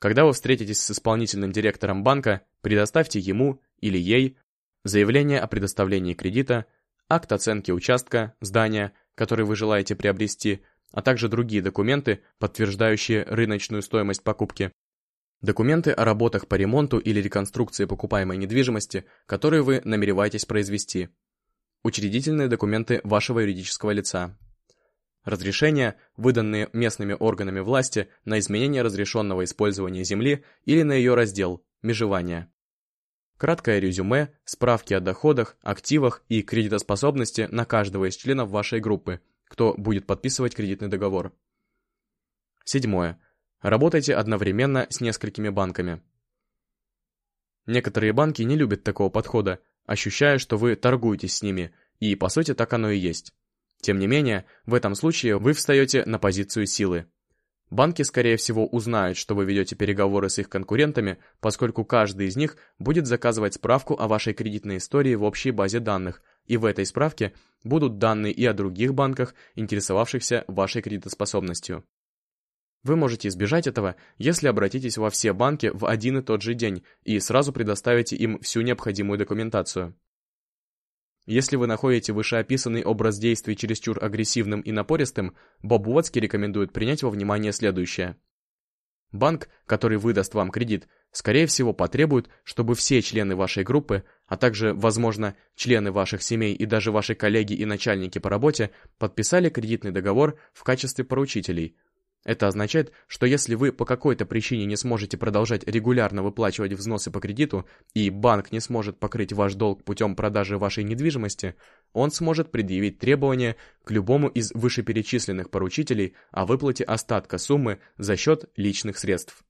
Когда вы встретитесь с исполнительным директором банка, предоставьте ему или ей заявление о предоставлении кредита, акт оценки участка, здания, который вы желаете приобрести, а также другие документы, подтверждающие рыночную стоимость покупки. Документы о работах по ремонту или реконструкции покупаемой недвижимости, которые вы намереваетесь произвести. Учредительные документы вашего юридического лица. Разрешения, выданные местными органами власти на изменение разрешенного использования земли или на ее раздел, межевание. Краткое резюме, справки о доходах, активах и кредитоспособности на каждого из членов вашей группы, кто будет подписывать кредитный договор. Седьмое. Работайте одновременно с несколькими банками. Некоторые банки не любят такого подхода, ощущая, что вы торгуетесь с ними, и по сути так оно и есть. Тем не менее, в этом случае вы встаете на позицию силы. Банки, скорее всего, узнают, что вы ведете переговоры с их конкурентами, поскольку каждый из них будет заказывать справку о вашей кредитной истории в общей базе данных, и в этой справке будут данные и о других банках, интересовавшихся вашей кредитоспособностью. Вы можете избежать этого, если обратитесь во все банки в один и тот же день и сразу предоставите им всю необходимую документацию. Если вы находите вышеописанный образ действий чересчур агрессивным и напористым, Боб рекомендует принять во внимание следующее. Банк, который выдаст вам кредит, скорее всего потребует, чтобы все члены вашей группы, а также, возможно, члены ваших семей и даже ваши коллеги и начальники по работе подписали кредитный договор в качестве поручителей, это означает, что если вы по какой-то причине не сможете продолжать регулярно выплачивать взносы по кредиту, и банк не сможет покрыть ваш долг путем продажи вашей недвижимости, он сможет предъявить требования к любому из вышеперечисленных поручителей о выплате остатка суммы за счет личных средств.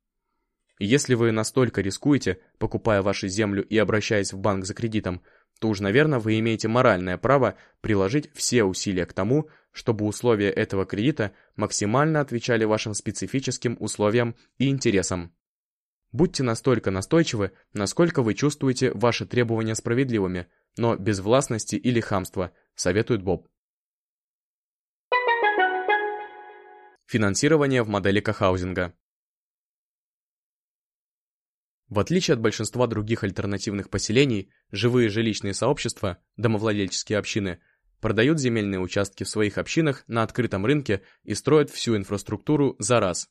Если вы настолько рискуете, покупая вашу землю и обращаясь в банк за кредитом, то уж, наверное, вы имеете моральное право приложить все усилия к тому, чтобы условия этого кредита максимально отвечали вашим специфическим условиям и интересам. Будьте настолько настойчивы, насколько вы чувствуете ваши требования справедливыми, но без властности или хамства, советует Боб. Финансирование в модели кохаузинга. В отличие от большинства других альтернативных поселений, живые жилищные сообщества, домовладельческие общины – продают земельные участки в своих общинах на открытом рынке и строят всю инфраструктуру за раз.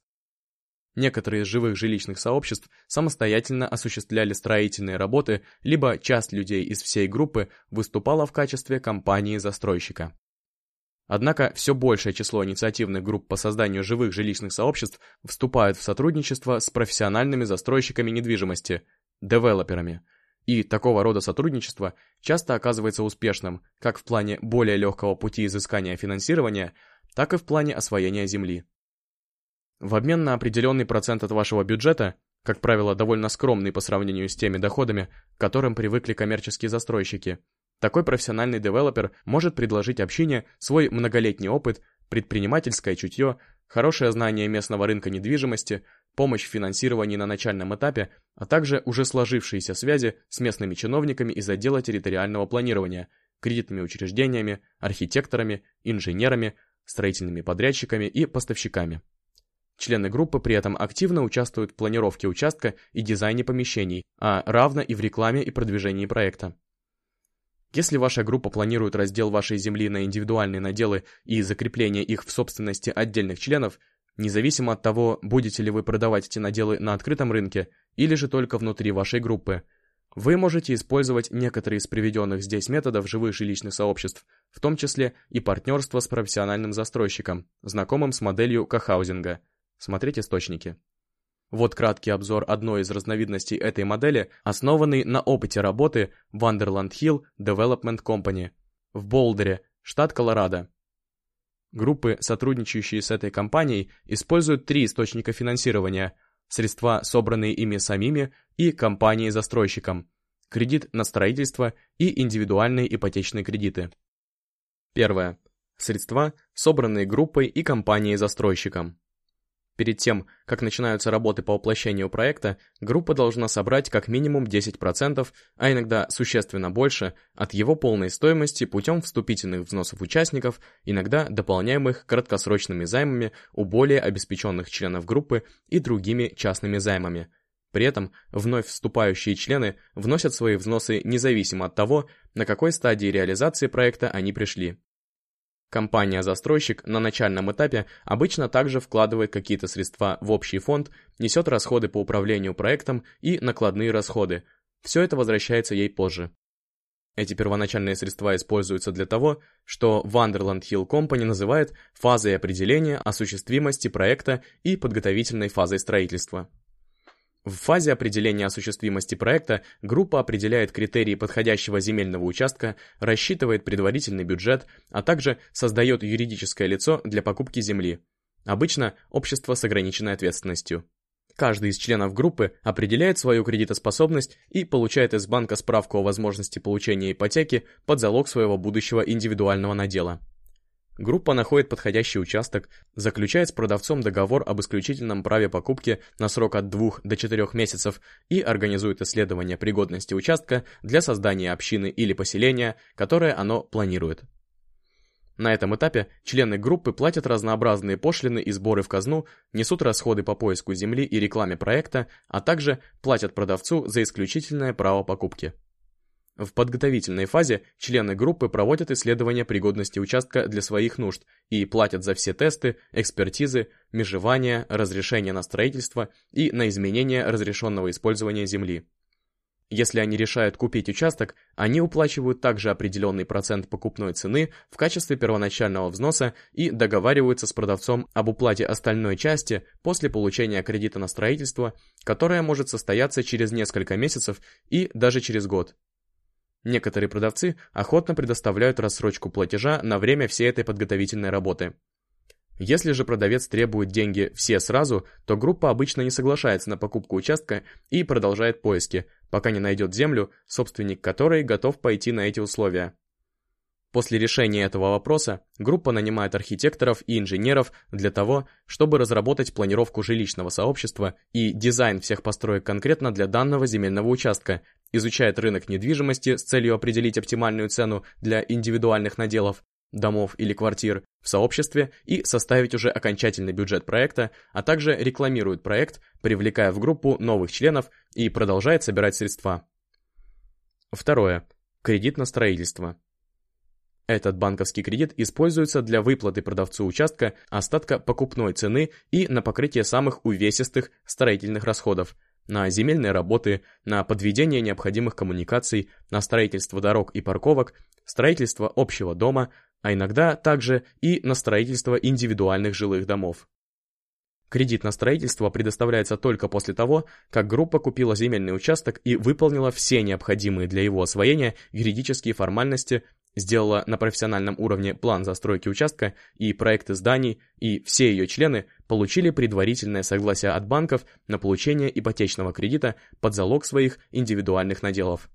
Некоторые из живых жилищных сообществ самостоятельно осуществляли строительные работы, либо часть людей из всей группы выступала в качестве компании-застройщика. Однако все большее число инициативных групп по созданию живых жилищных сообществ вступают в сотрудничество с профессиональными застройщиками недвижимости, девелоперами – и такого рода сотрудничество часто оказывается успешным как в плане более легкого пути изыскания финансирования, так и в плане освоения земли. В обмен на определенный процент от вашего бюджета, как правило, довольно скромный по сравнению с теми доходами, к которым привыкли коммерческие застройщики, такой профессиональный девелопер может предложить общине свой многолетний опыт, предпринимательское чутье, хорошее знание местного рынка недвижимости, помощь в финансировании на начальном этапе, а также уже сложившиеся связи с местными чиновниками из отдела территориального планирования, кредитными учреждениями, архитекторами, инженерами, строительными подрядчиками и поставщиками. Члены группы при этом активно участвуют в планировке участка и дизайне помещений, а равно и в рекламе и продвижении проекта. Если ваша группа планирует раздел вашей земли на индивидуальные наделы и закрепление их в собственности отдельных членов, Независимо от того, будете ли вы продавать эти наделы на открытом рынке или же только внутри вашей группы, вы можете использовать некоторые из приведенных здесь методов живых жилищных сообществ в том числе и партнерство с профессиональным застройщиком, знакомым с моделью кохаузинга. Смотреть источники. Вот краткий обзор одной из разновидностей этой модели, основанный на опыте работы Wonderland Hill Development Company в Болдере, штат Колорадо. Группы, сотрудничающие с этой компанией, используют три источника финансирования – средства, собранные ими самими, и компанией-застройщиком, кредит на строительство и индивидуальные ипотечные кредиты. Первое. Средства, собранные группой и компанией-застройщиком. Перед тем, как начинаются работы по воплощению проекта, группа должна собрать как минимум 10%, а иногда существенно больше, от его полной стоимости путем вступительных взносов участников, иногда дополняемых краткосрочными займами у более обеспеченных членов группы и другими частными займами. При этом вновь вступающие члены вносят свои взносы независимо от того, на какой стадии реализации проекта они пришли. Компания-застройщик на начальном этапе обычно также вкладывает какие-то средства в общий фонд, несет расходы по управлению проектом и накладные расходы. Все это возвращается ей позже. Эти первоначальные средства используются для того, что Wonderland Hill Company называет фазой определения осуществимости проекта и подготовительной фазой строительства. В фазе определения осуществимости проекта группа определяет критерии подходящего земельного участка, рассчитывает предварительный бюджет, а также создает юридическое лицо для покупки земли. Обычно общество с ограниченной ответственностью. Каждый из членов группы определяет свою кредитоспособность и получает из банка справку о возможности получения ипотеки под залог своего будущего индивидуального надела. Группа находит подходящий участок, заключает с продавцом договор об исключительном праве покупки на срок от 2 до 4 месяцев и организует исследование пригодности участка для создания общины или поселения, которое оно планирует. На этом этапе члены группы платят разнообразные пошлины и сборы в казну, несут расходы по поиску земли и рекламе проекта, а также платят продавцу за исключительное право покупки. В подготовительной фазе члены группы проводят исследование пригодности участка для своих нужд и платят за все тесты, экспертизы, межевания, разрешения на строительство и на изменение разрешенного использования земли. Если они решают купить участок, они уплачивают также определенный процент покупной цены в качестве первоначального взноса и договариваются с продавцом об уплате остальной части после получения кредита на строительство, которое может состояться через несколько месяцев и даже через год. Некоторые продавцы охотно предоставляют рассрочку платежа на время всей этой подготовительной работы. Если же продавец требует деньги все сразу, то группа обычно не соглашается на покупку участка и продолжает поиски, пока не найдет землю, собственник которой готов пойти на эти условия. После решения этого вопроса группа нанимает архитекторов и инженеров для того, чтобы разработать планировку жилищного сообщества и дизайн всех построек конкретно для данного земельного участка, изучает рынок недвижимости с целью определить оптимальную цену для индивидуальных наделов, домов или квартир в сообществе и составить уже окончательный бюджет проекта, а также рекламирует проект, привлекая в группу новых членов и продолжает собирать средства. Второе. Кредит на строительство. Этот банковский кредит используется для выплаты продавцу участка остатка покупной цены и на покрытие самых увесистых строительных расходов, на земельные работы, на подведение необходимых коммуникаций, на строительство дорог и парковок, строительство общего дома, а иногда также и на строительство индивидуальных жилых домов. Кредит на строительство предоставляется только после того, как группа купила земельный участок и выполнила все необходимые для его освоения юридические формальности сделала на профессиональном уровне план застройки участка и проекты зданий, и все ее члены получили предварительное согласие от банков на получение ипотечного кредита под залог своих индивидуальных наделов.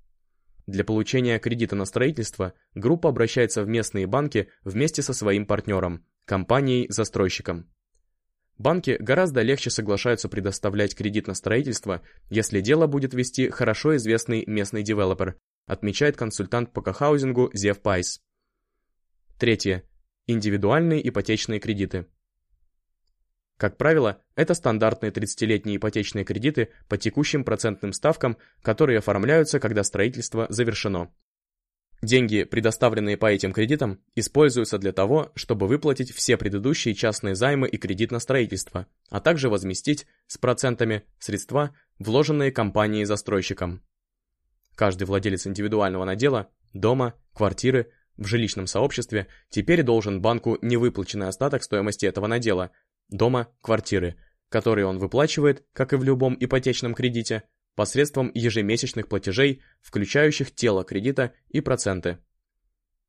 Для получения кредита на строительство группа обращается в местные банки вместе со своим партнером, компанией-застройщиком. Банки гораздо легче соглашаются предоставлять кредит на строительство, если дело будет вести хорошо известный местный девелопер, отмечает консультант по кохаузингу Зев Пайс. Третье. Индивидуальные ипотечные кредиты. Как правило, это стандартные 30-летние ипотечные кредиты по текущим процентным ставкам, которые оформляются, когда строительство завершено. Деньги, предоставленные по этим кредитам, используются для того, чтобы выплатить все предыдущие частные займы и кредит на строительство, а также возместить с процентами средства, вложенные компанией-застройщиком. Каждый владелец индивидуального надела, дома, квартиры в жилищном сообществе теперь должен банку невыплаченный остаток стоимости этого надела, дома, квартиры, который он выплачивает, как и в любом ипотечном кредите, посредством ежемесячных платежей, включающих тело кредита и проценты.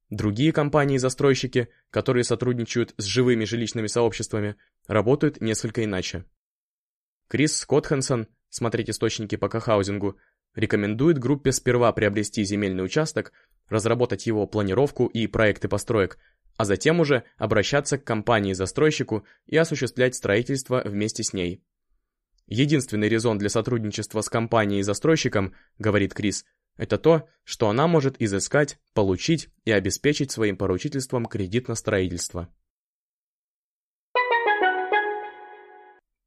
Другие компании-застройщики, которые сотрудничают с живыми жилищными сообществами, работают несколько иначе. Крис Скоттхенсон, смотреть источники по кохаузингу, рекомендует группе сперва приобрести земельный участок, разработать его планировку и проекты построек, а затем уже обращаться к компании-застройщику и осуществлять строительство вместе с ней. Единственный резон для сотрудничества с компанией-застройщиком, говорит Крис, это то, что она может изыскать, получить и обеспечить своим поручительством кредит на строительство.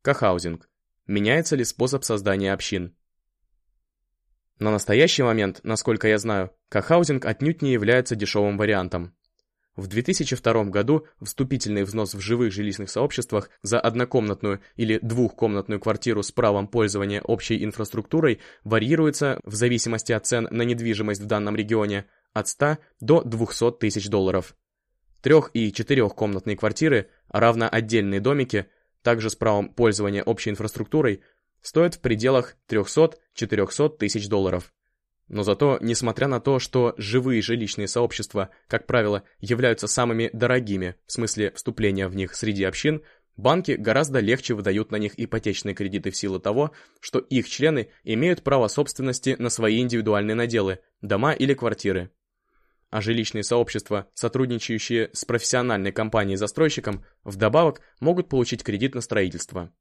Кохаузинг. Меняется ли способ создания общин? На настоящий момент, насколько я знаю, кохаузинг отнюдь не является дешевым вариантом. В 2002 году вступительный взнос в живых жилищных сообществах за однокомнатную или двухкомнатную квартиру с правом пользования общей инфраструктурой варьируется в зависимости от цен на недвижимость в данном регионе от 100 до 200 тысяч долларов. Трех- и четырехкомнатные квартиры, равно отдельные домики, также с правом пользования общей инфраструктурой, стоят в пределах 300-400 тысяч долларов. Но зато, несмотря на то, что живые жилищные сообщества, как правило, являются самыми дорогими в смысле вступления в них среди общин, банки гораздо легче выдают на них ипотечные кредиты в силу того, что их члены имеют право собственности на свои индивидуальные наделы, дома или квартиры. А жилищные сообщества, сотрудничающие с профессиональной компанией-застройщиком, вдобавок могут получить кредит на строительство.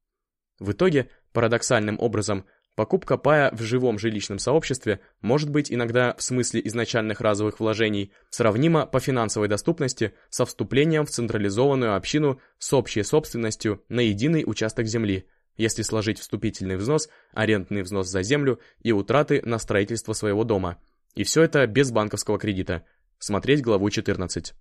В итоге, парадоксальным образом, Покупка пая в живом жилищном сообществе может быть иногда в смысле изначальных разовых вложений сравнима по финансовой доступности со вступлением в централизованную общину с общей собственностью на единый участок земли, если сложить вступительный взнос, арендный взнос за землю и утраты на строительство своего дома. И все это без банковского кредита. Смотреть главу 14.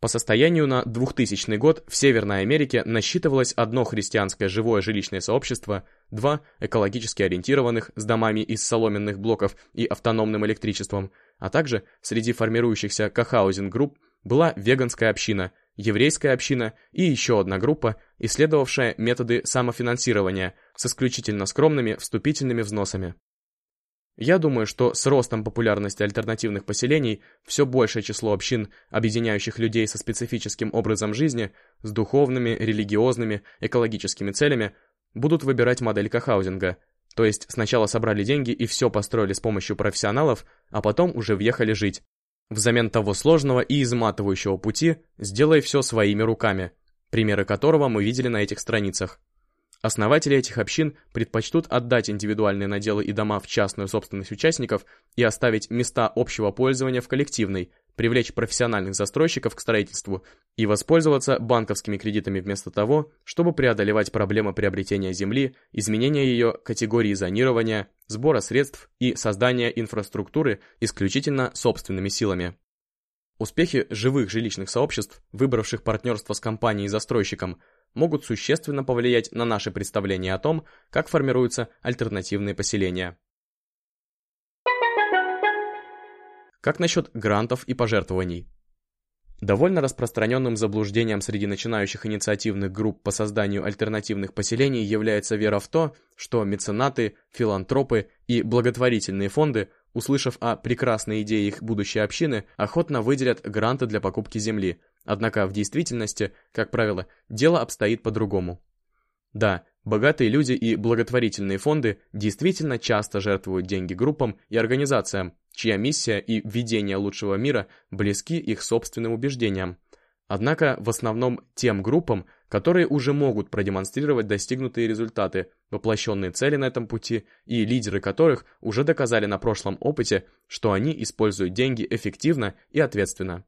По состоянию на 2000 год в Северной Америке насчитывалось одно христианское живое жилищное сообщество, два экологически ориентированных с домами из соломенных блоков и автономным электричеством, а также среди формирующихся кохаузинг-групп была веганская община, еврейская община и еще одна группа, исследовавшая методы самофинансирования с исключительно скромными вступительными взносами. Я думаю, что с ростом популярности альтернативных поселений все большее число общин, объединяющих людей со специфическим образом жизни, с духовными, религиозными, экологическими целями, будут выбирать модель кохаузинга, то есть сначала собрали деньги и все построили с помощью профессионалов, а потом уже въехали жить. Взамен того сложного и изматывающего пути сделай все своими руками, примеры которого мы видели на этих страницах. Основатели этих общин предпочтут отдать индивидуальные наделы и дома в частную собственность участников и оставить места общего пользования в коллективной, привлечь профессиональных застройщиков к строительству и воспользоваться банковскими кредитами вместо того, чтобы преодолевать проблемы приобретения земли, изменения ее категории зонирования, сбора средств и создания инфраструктуры исключительно собственными силами. Успехи живых жилищных сообществ, выбравших партнерство с компанией-застройщиком, могут существенно повлиять на наши представления о том, как формируются альтернативные поселения. Как насчет грантов и пожертвований? Довольно распространенным заблуждением среди начинающих инициативных групп по созданию альтернативных поселений является вера в то, что меценаты, филантропы и благотворительные фонды, услышав о прекрасной идее их будущей общины, охотно выделят гранты для покупки земли, Однако в действительности, как правило, дело обстоит по-другому. Да, богатые люди и благотворительные фонды действительно часто жертвуют деньги группам и организациям, чья миссия и видение лучшего мира близки их собственным убеждениям. Однако в основном тем группам, которые уже могут продемонстрировать достигнутые результаты, воплощенные цели на этом пути и лидеры которых уже доказали на прошлом опыте, что они используют деньги эффективно и ответственно.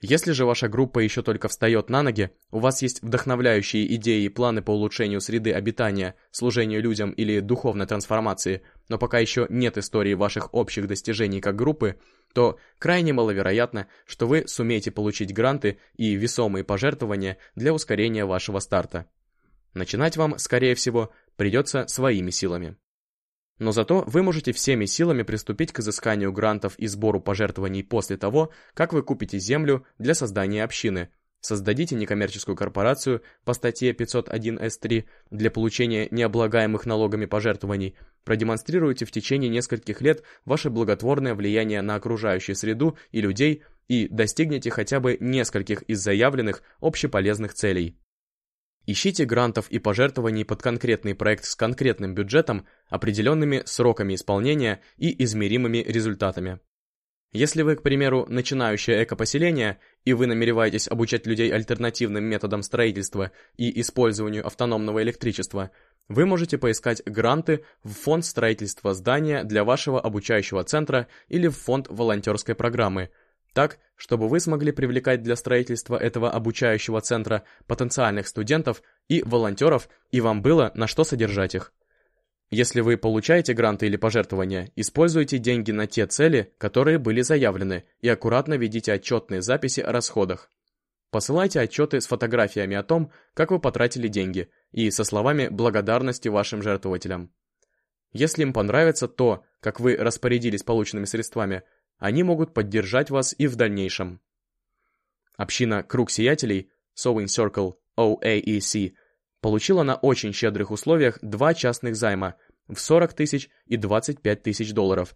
Если же ваша группа еще только встает на ноги, у вас есть вдохновляющие идеи и планы по улучшению среды обитания, служению людям или духовной трансформации, но пока еще нет истории ваших общих достижений как группы, то крайне маловероятно, что вы сумеете получить гранты и весомые пожертвования для ускорения вашего старта. Начинать вам, скорее всего, придется своими силами. Но зато вы можете всеми силами приступить к изысканию грантов и сбору пожертвований после того, как вы купите землю для создания общины, создадите некоммерческую корпорацию по статье 501С3 для получения необлагаемых налогами пожертвований, продемонстрируете в течение нескольких лет ваше благотворное влияние на окружающую среду и людей и достигнете хотя бы нескольких из заявленных общеполезных целей. Ищите грантов и пожертвований под конкретный проект с конкретным бюджетом, определенными сроками исполнения и измеримыми результатами. Если вы, к примеру, начинающее экопоселение, и вы намереваетесь обучать людей альтернативным методам строительства и использованию автономного электричества, вы можете поискать гранты в фонд строительства здания для вашего обучающего центра или в фонд волонтерской программы – так, чтобы вы смогли привлекать для строительства этого обучающего центра потенциальных студентов и волонтеров, и вам было на что содержать их. Если вы получаете гранты или пожертвования, используйте деньги на те цели, которые были заявлены, и аккуратно ведите отчетные записи о расходах. Посылайте отчеты с фотографиями о том, как вы потратили деньги, и со словами благодарности вашим жертвователям. Если им понравится то, как вы распорядились полученными средствами, они могут поддержать вас и в дальнейшем. Община «Круг сиятелей» Sewing Circle OAEC получила на очень щедрых условиях два частных займа в 40 тысяч и 25 тысяч долларов,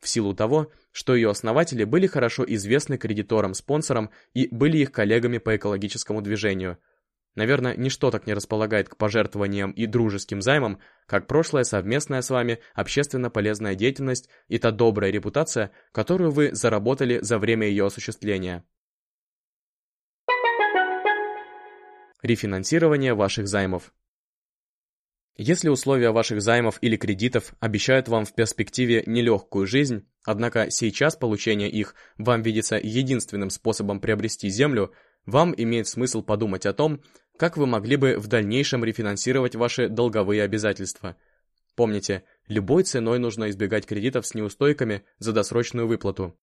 в силу того, что ее основатели были хорошо известны кредиторам-спонсорам и были их коллегами по экологическому движению – Наверное, ничто так не располагает к пожертвованиям и дружеским займам, как прошлая совместная с вами общественно полезная деятельность и та добрая репутация, которую вы заработали за время ее осуществления. Рефинансирование ваших займов. Если условия ваших займов или кредитов обещают вам в перспективе нелегкую жизнь, однако сейчас получение их вам видится единственным способом приобрести землю – вам имеет смысл подумать о том, как вы могли бы в дальнейшем рефинансировать ваши долговые обязательства. Помните, любой ценой нужно избегать кредитов с неустойками за досрочную выплату.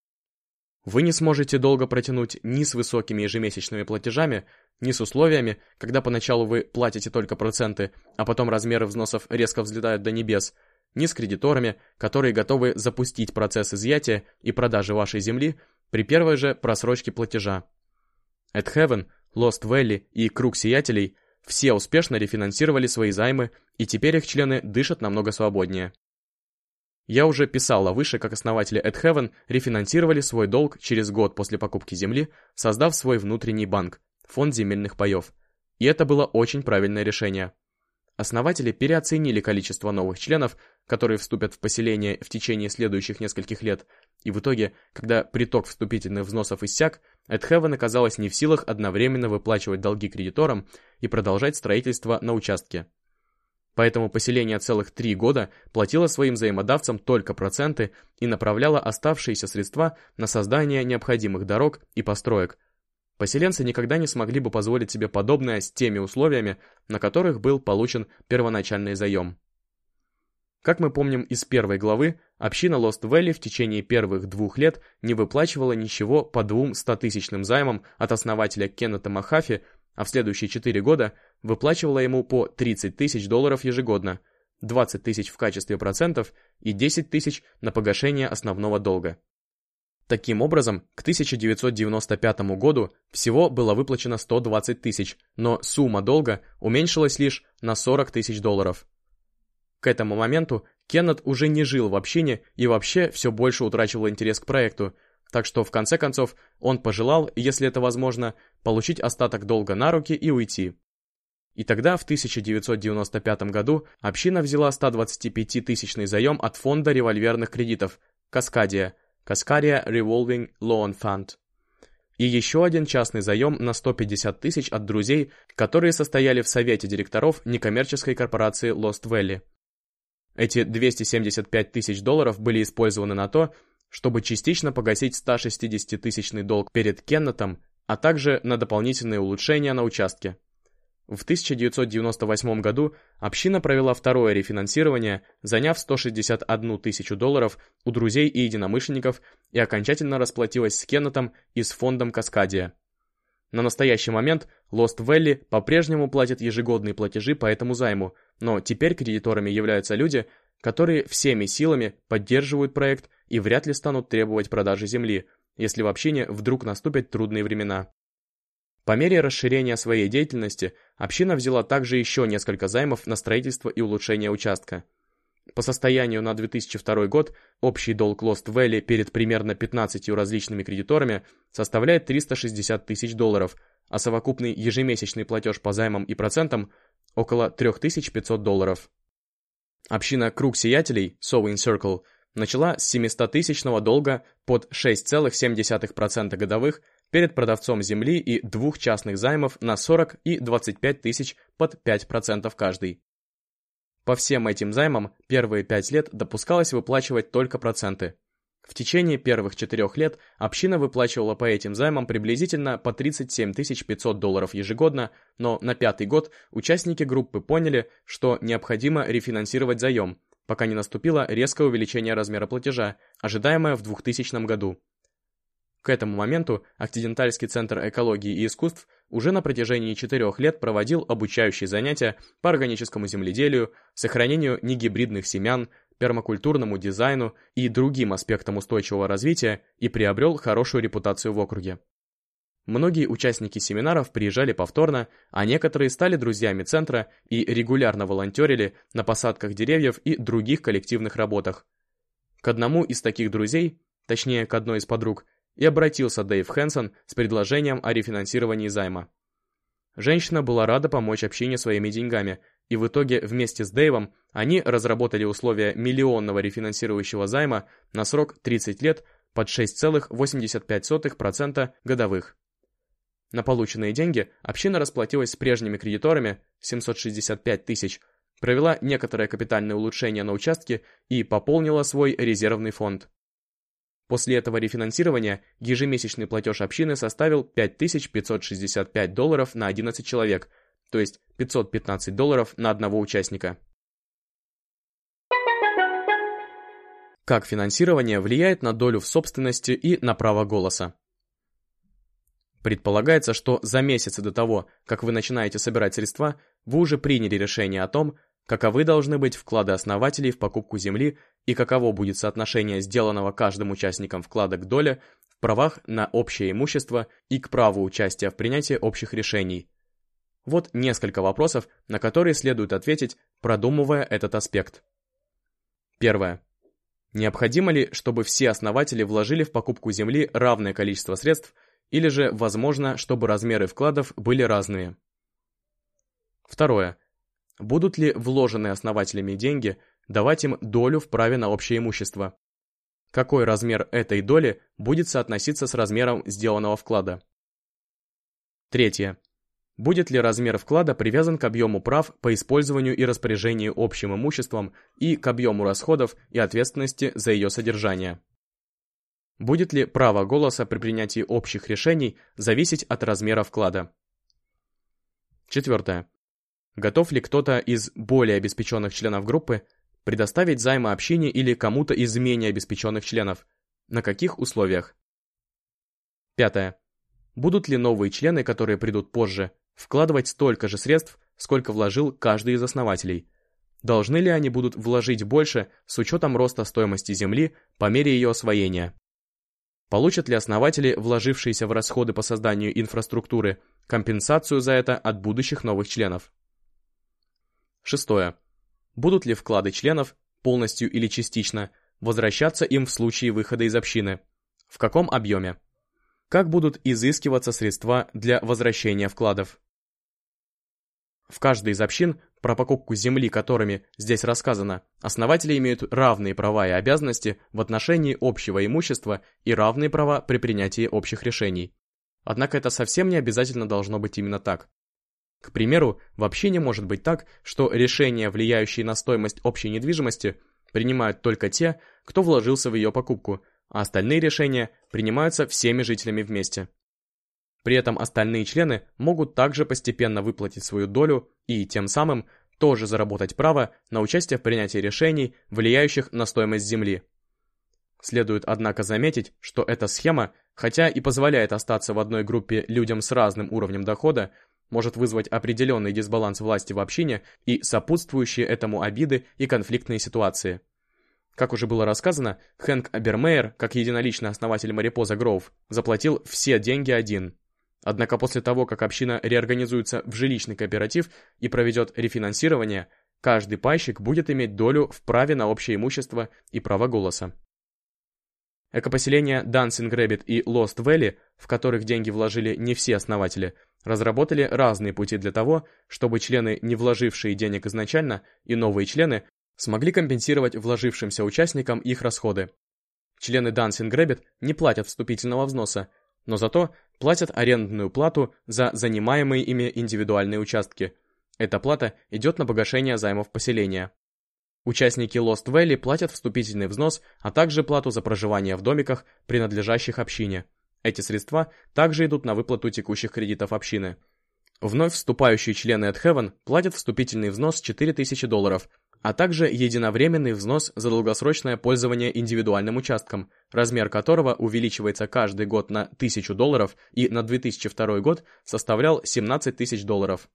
Вы не сможете долго протянуть ни с высокими ежемесячными платежами, ни с условиями, когда поначалу вы платите только проценты, а потом размеры взносов резко взлетают до небес, ни с кредиторами, которые готовы запустить процесс изъятия и продажи вашей земли при первой же просрочке платежа. At Heaven, Lost Valley и Круг Сиятелей все успешно рефинансировали свои займы, и теперь их члены дышат намного свободнее. Я уже писал о выше, как основатели At Heaven рефинансировали свой долг через год после покупки земли, создав свой внутренний банк, фонд земельных паев. И это было очень правильное решение. Основатели переоценили количество новых членов, которые вступят в поселение в течение следующих нескольких лет, и в итоге, когда приток вступительных взносов иссяк, Эдхевен оказалась не в силах одновременно выплачивать долги кредиторам и продолжать строительство на участке. Поэтому поселение целых три года платило своим взаимодавцам только проценты и направляло оставшиеся средства на создание необходимых дорог и построек, Поселенцы никогда не смогли бы позволить себе подобное с теми условиями, на которых был получен первоначальный заем. Как мы помним из первой главы, община Lost Valley в течение первых двух лет не выплачивала ничего по двум стотысячным займам от основателя Кеннета Махафи, а в следующие четыре года выплачивала ему по 30 тысяч долларов ежегодно, 20 тысяч в качестве процентов и 10 тысяч на погашение основного долга. Таким образом, к 1995 году всего было выплачено 120 тысяч, но сумма долга уменьшилась лишь на 40 тысяч долларов. К этому моменту Кеннет уже не жил в общине и вообще все больше утрачивал интерес к проекту, так что в конце концов он пожелал, если это возможно, получить остаток долга на руки и уйти. И тогда в 1995 году община взяла 125-тысячный заем от фонда револьверных кредитов «Каскадия», Cascadia Revolving Loan Fund. И еще один частный заем на 150 тысяч от друзей, которые состояли в совете директоров некоммерческой корпорации Lost Valley. Эти 275 тысяч долларов были использованы на то, чтобы частично погасить 160-тысячный долг перед Кеннетом, а также на дополнительные улучшения на участке. В 1998 году община провела второе рефинансирование, заняв 161 тысячу долларов у друзей и единомышленников и окончательно расплатилась с Кеннетом и с фондом Каскадия. На настоящий момент Lost Valley по-прежнему платит ежегодные платежи по этому займу, но теперь кредиторами являются люди, которые всеми силами поддерживают проект и вряд ли станут требовать продажи земли, если в общине вдруг наступят трудные времена. По мере расширения своей деятельности община взяла также еще несколько займов на строительство и улучшение участка. По состоянию на 2002 год общий долг Lost Valley перед примерно 15 различными кредиторами составляет 360 тысяч долларов, а совокупный ежемесячный платеж по займам и процентам – около 3500 долларов. Община «Круг сиятелей» Sowing Circle начала с 700-тысячного долга под 6,7% годовых – перед продавцом земли и двух частных займов на 40 и 25 тысяч под 5% каждый. По всем этим займам первые 5 лет допускалось выплачивать только проценты. В течение первых четырех лет община выплачивала по этим займам приблизительно по 37 500 долларов ежегодно, но на пятый год участники группы поняли, что необходимо рефинансировать заем, пока не наступило резкое увеличение размера платежа, ожидаемое в 2000 году. К этому моменту Октидентальский центр экологии и искусств уже на протяжении четырех лет проводил обучающие занятия по органическому земледелию, сохранению негибридных семян, пермакультурному дизайну и другим аспектам устойчивого развития и приобрел хорошую репутацию в округе. Многие участники семинаров приезжали повторно, а некоторые стали друзьями центра и регулярно волонтерили на посадках деревьев и других коллективных работах. К одному из таких друзей, точнее к одной из подруг, и обратился Дэйв Хэнсон с предложением о рефинансировании займа. Женщина была рада помочь общине своими деньгами, и в итоге вместе с Дэйвом они разработали условия миллионного рефинансирующего займа на срок 30 лет под 6,85% годовых. На полученные деньги община расплатилась с прежними кредиторами 765 тысяч, провела некоторое капитальное улучшение на участке и пополнила свой резервный фонд. После этого рефинансирования ежемесячный платеж общины составил 5565 долларов на 11 человек, то есть 515 долларов на одного участника. Как финансирование влияет на долю в собственности и на право голоса? Предполагается, что за месяцы до того, как вы начинаете собирать средства, вы уже приняли решение о том, каковы должны быть вклады основателей в покупку земли и каково будет соотношение сделанного каждым участником вклада к доле в правах на общее имущество и к праву участия в принятии общих решений. Вот несколько вопросов, на которые следует ответить, продумывая этот аспект. Первое. Необходимо ли, чтобы все основатели вложили в покупку земли равное количество средств, или же возможно, чтобы размеры вкладов были разными? Второе. Будут ли вложенные основателями деньги давать им долю в праве на общее имущество? Какой размер этой доли будет соотноситься с размером сделанного вклада? Третье. Будет ли размер вклада привязан к объему прав по использованию и распоряжению общим имуществом и к объему расходов и ответственности за ее содержание? Будет ли право голоса при принятии общих решений зависеть от размера вклада? Четвертое. Готов ли кто-то из более обеспеченных членов группы предоставить займы общине или кому-то из менее обеспеченных членов? На каких условиях? Пятое. Будут ли новые члены, которые придут позже, вкладывать столько же средств, сколько вложил каждый из основателей? Должны ли они будут вложить больше с учетом роста стоимости земли по мере ее освоения? Получат ли основатели, вложившиеся в расходы по созданию инфраструктуры, компенсацию за это от будущих новых членов? Шестое. Будут ли вклады членов, полностью или частично, возвращаться им в случае выхода из общины? В каком объеме? Как будут изыскиваться средства для возвращения вкладов? В каждой из общин, про покупку земли которыми здесь рассказано, основатели имеют равные права и обязанности в отношении общего имущества и равные права при принятии общих решений. Однако это совсем не обязательно должно быть именно так. К примеру, вообще не может быть так, что решения, влияющие на стоимость общей недвижимости, принимают только те, кто вложился в ее покупку, а остальные решения принимаются всеми жителями вместе. При этом остальные члены могут также постепенно выплатить свою долю и, тем самым, тоже заработать право на участие в принятии решений, влияющих на стоимость земли. Следует, однако, заметить, что эта схема, хотя и позволяет остаться в одной группе людям с разным уровнем дохода, может вызвать определенный дисбаланс власти в общине и сопутствующие этому обиды и конфликтные ситуации. Как уже было рассказано, Хэнк Абермейер, как единоличный основатель Марипоза Гроув, заплатил все деньги один. Однако после того, как община реорганизуется в жилищный кооператив и проведет рефинансирование, каждый пайщик будет иметь долю в праве на общее имущество и право голоса. Экопоселения Dancing Rabbit и Lost Valley, в которых деньги вложили не все основатели, разработали разные пути для того, чтобы члены, не вложившие денег изначально, и новые члены смогли компенсировать вложившимся участникам их расходы. Члены Dancing Rabbit не платят вступительного взноса, но зато платят арендную плату за занимаемые ими индивидуальные участки. Эта плата идет на погашение займов поселения. Участники Lost Valley платят вступительный взнос, а также плату за проживание в домиках, принадлежащих общине. Эти средства также идут на выплату текущих кредитов общины. Вновь вступающие члены At Heaven платят вступительный взнос 4000 долларов, а также единовременный взнос за долгосрочное пользование индивидуальным участком, размер которого увеличивается каждый год на 1000 долларов и на 2002 год составлял 17 тысяч долларов.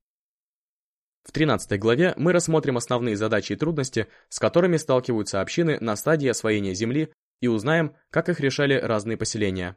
В 13 главе мы рассмотрим основные задачи и трудности, с которыми сталкиваются общины на стадии освоения земли и узнаем, как их решали разные поселения.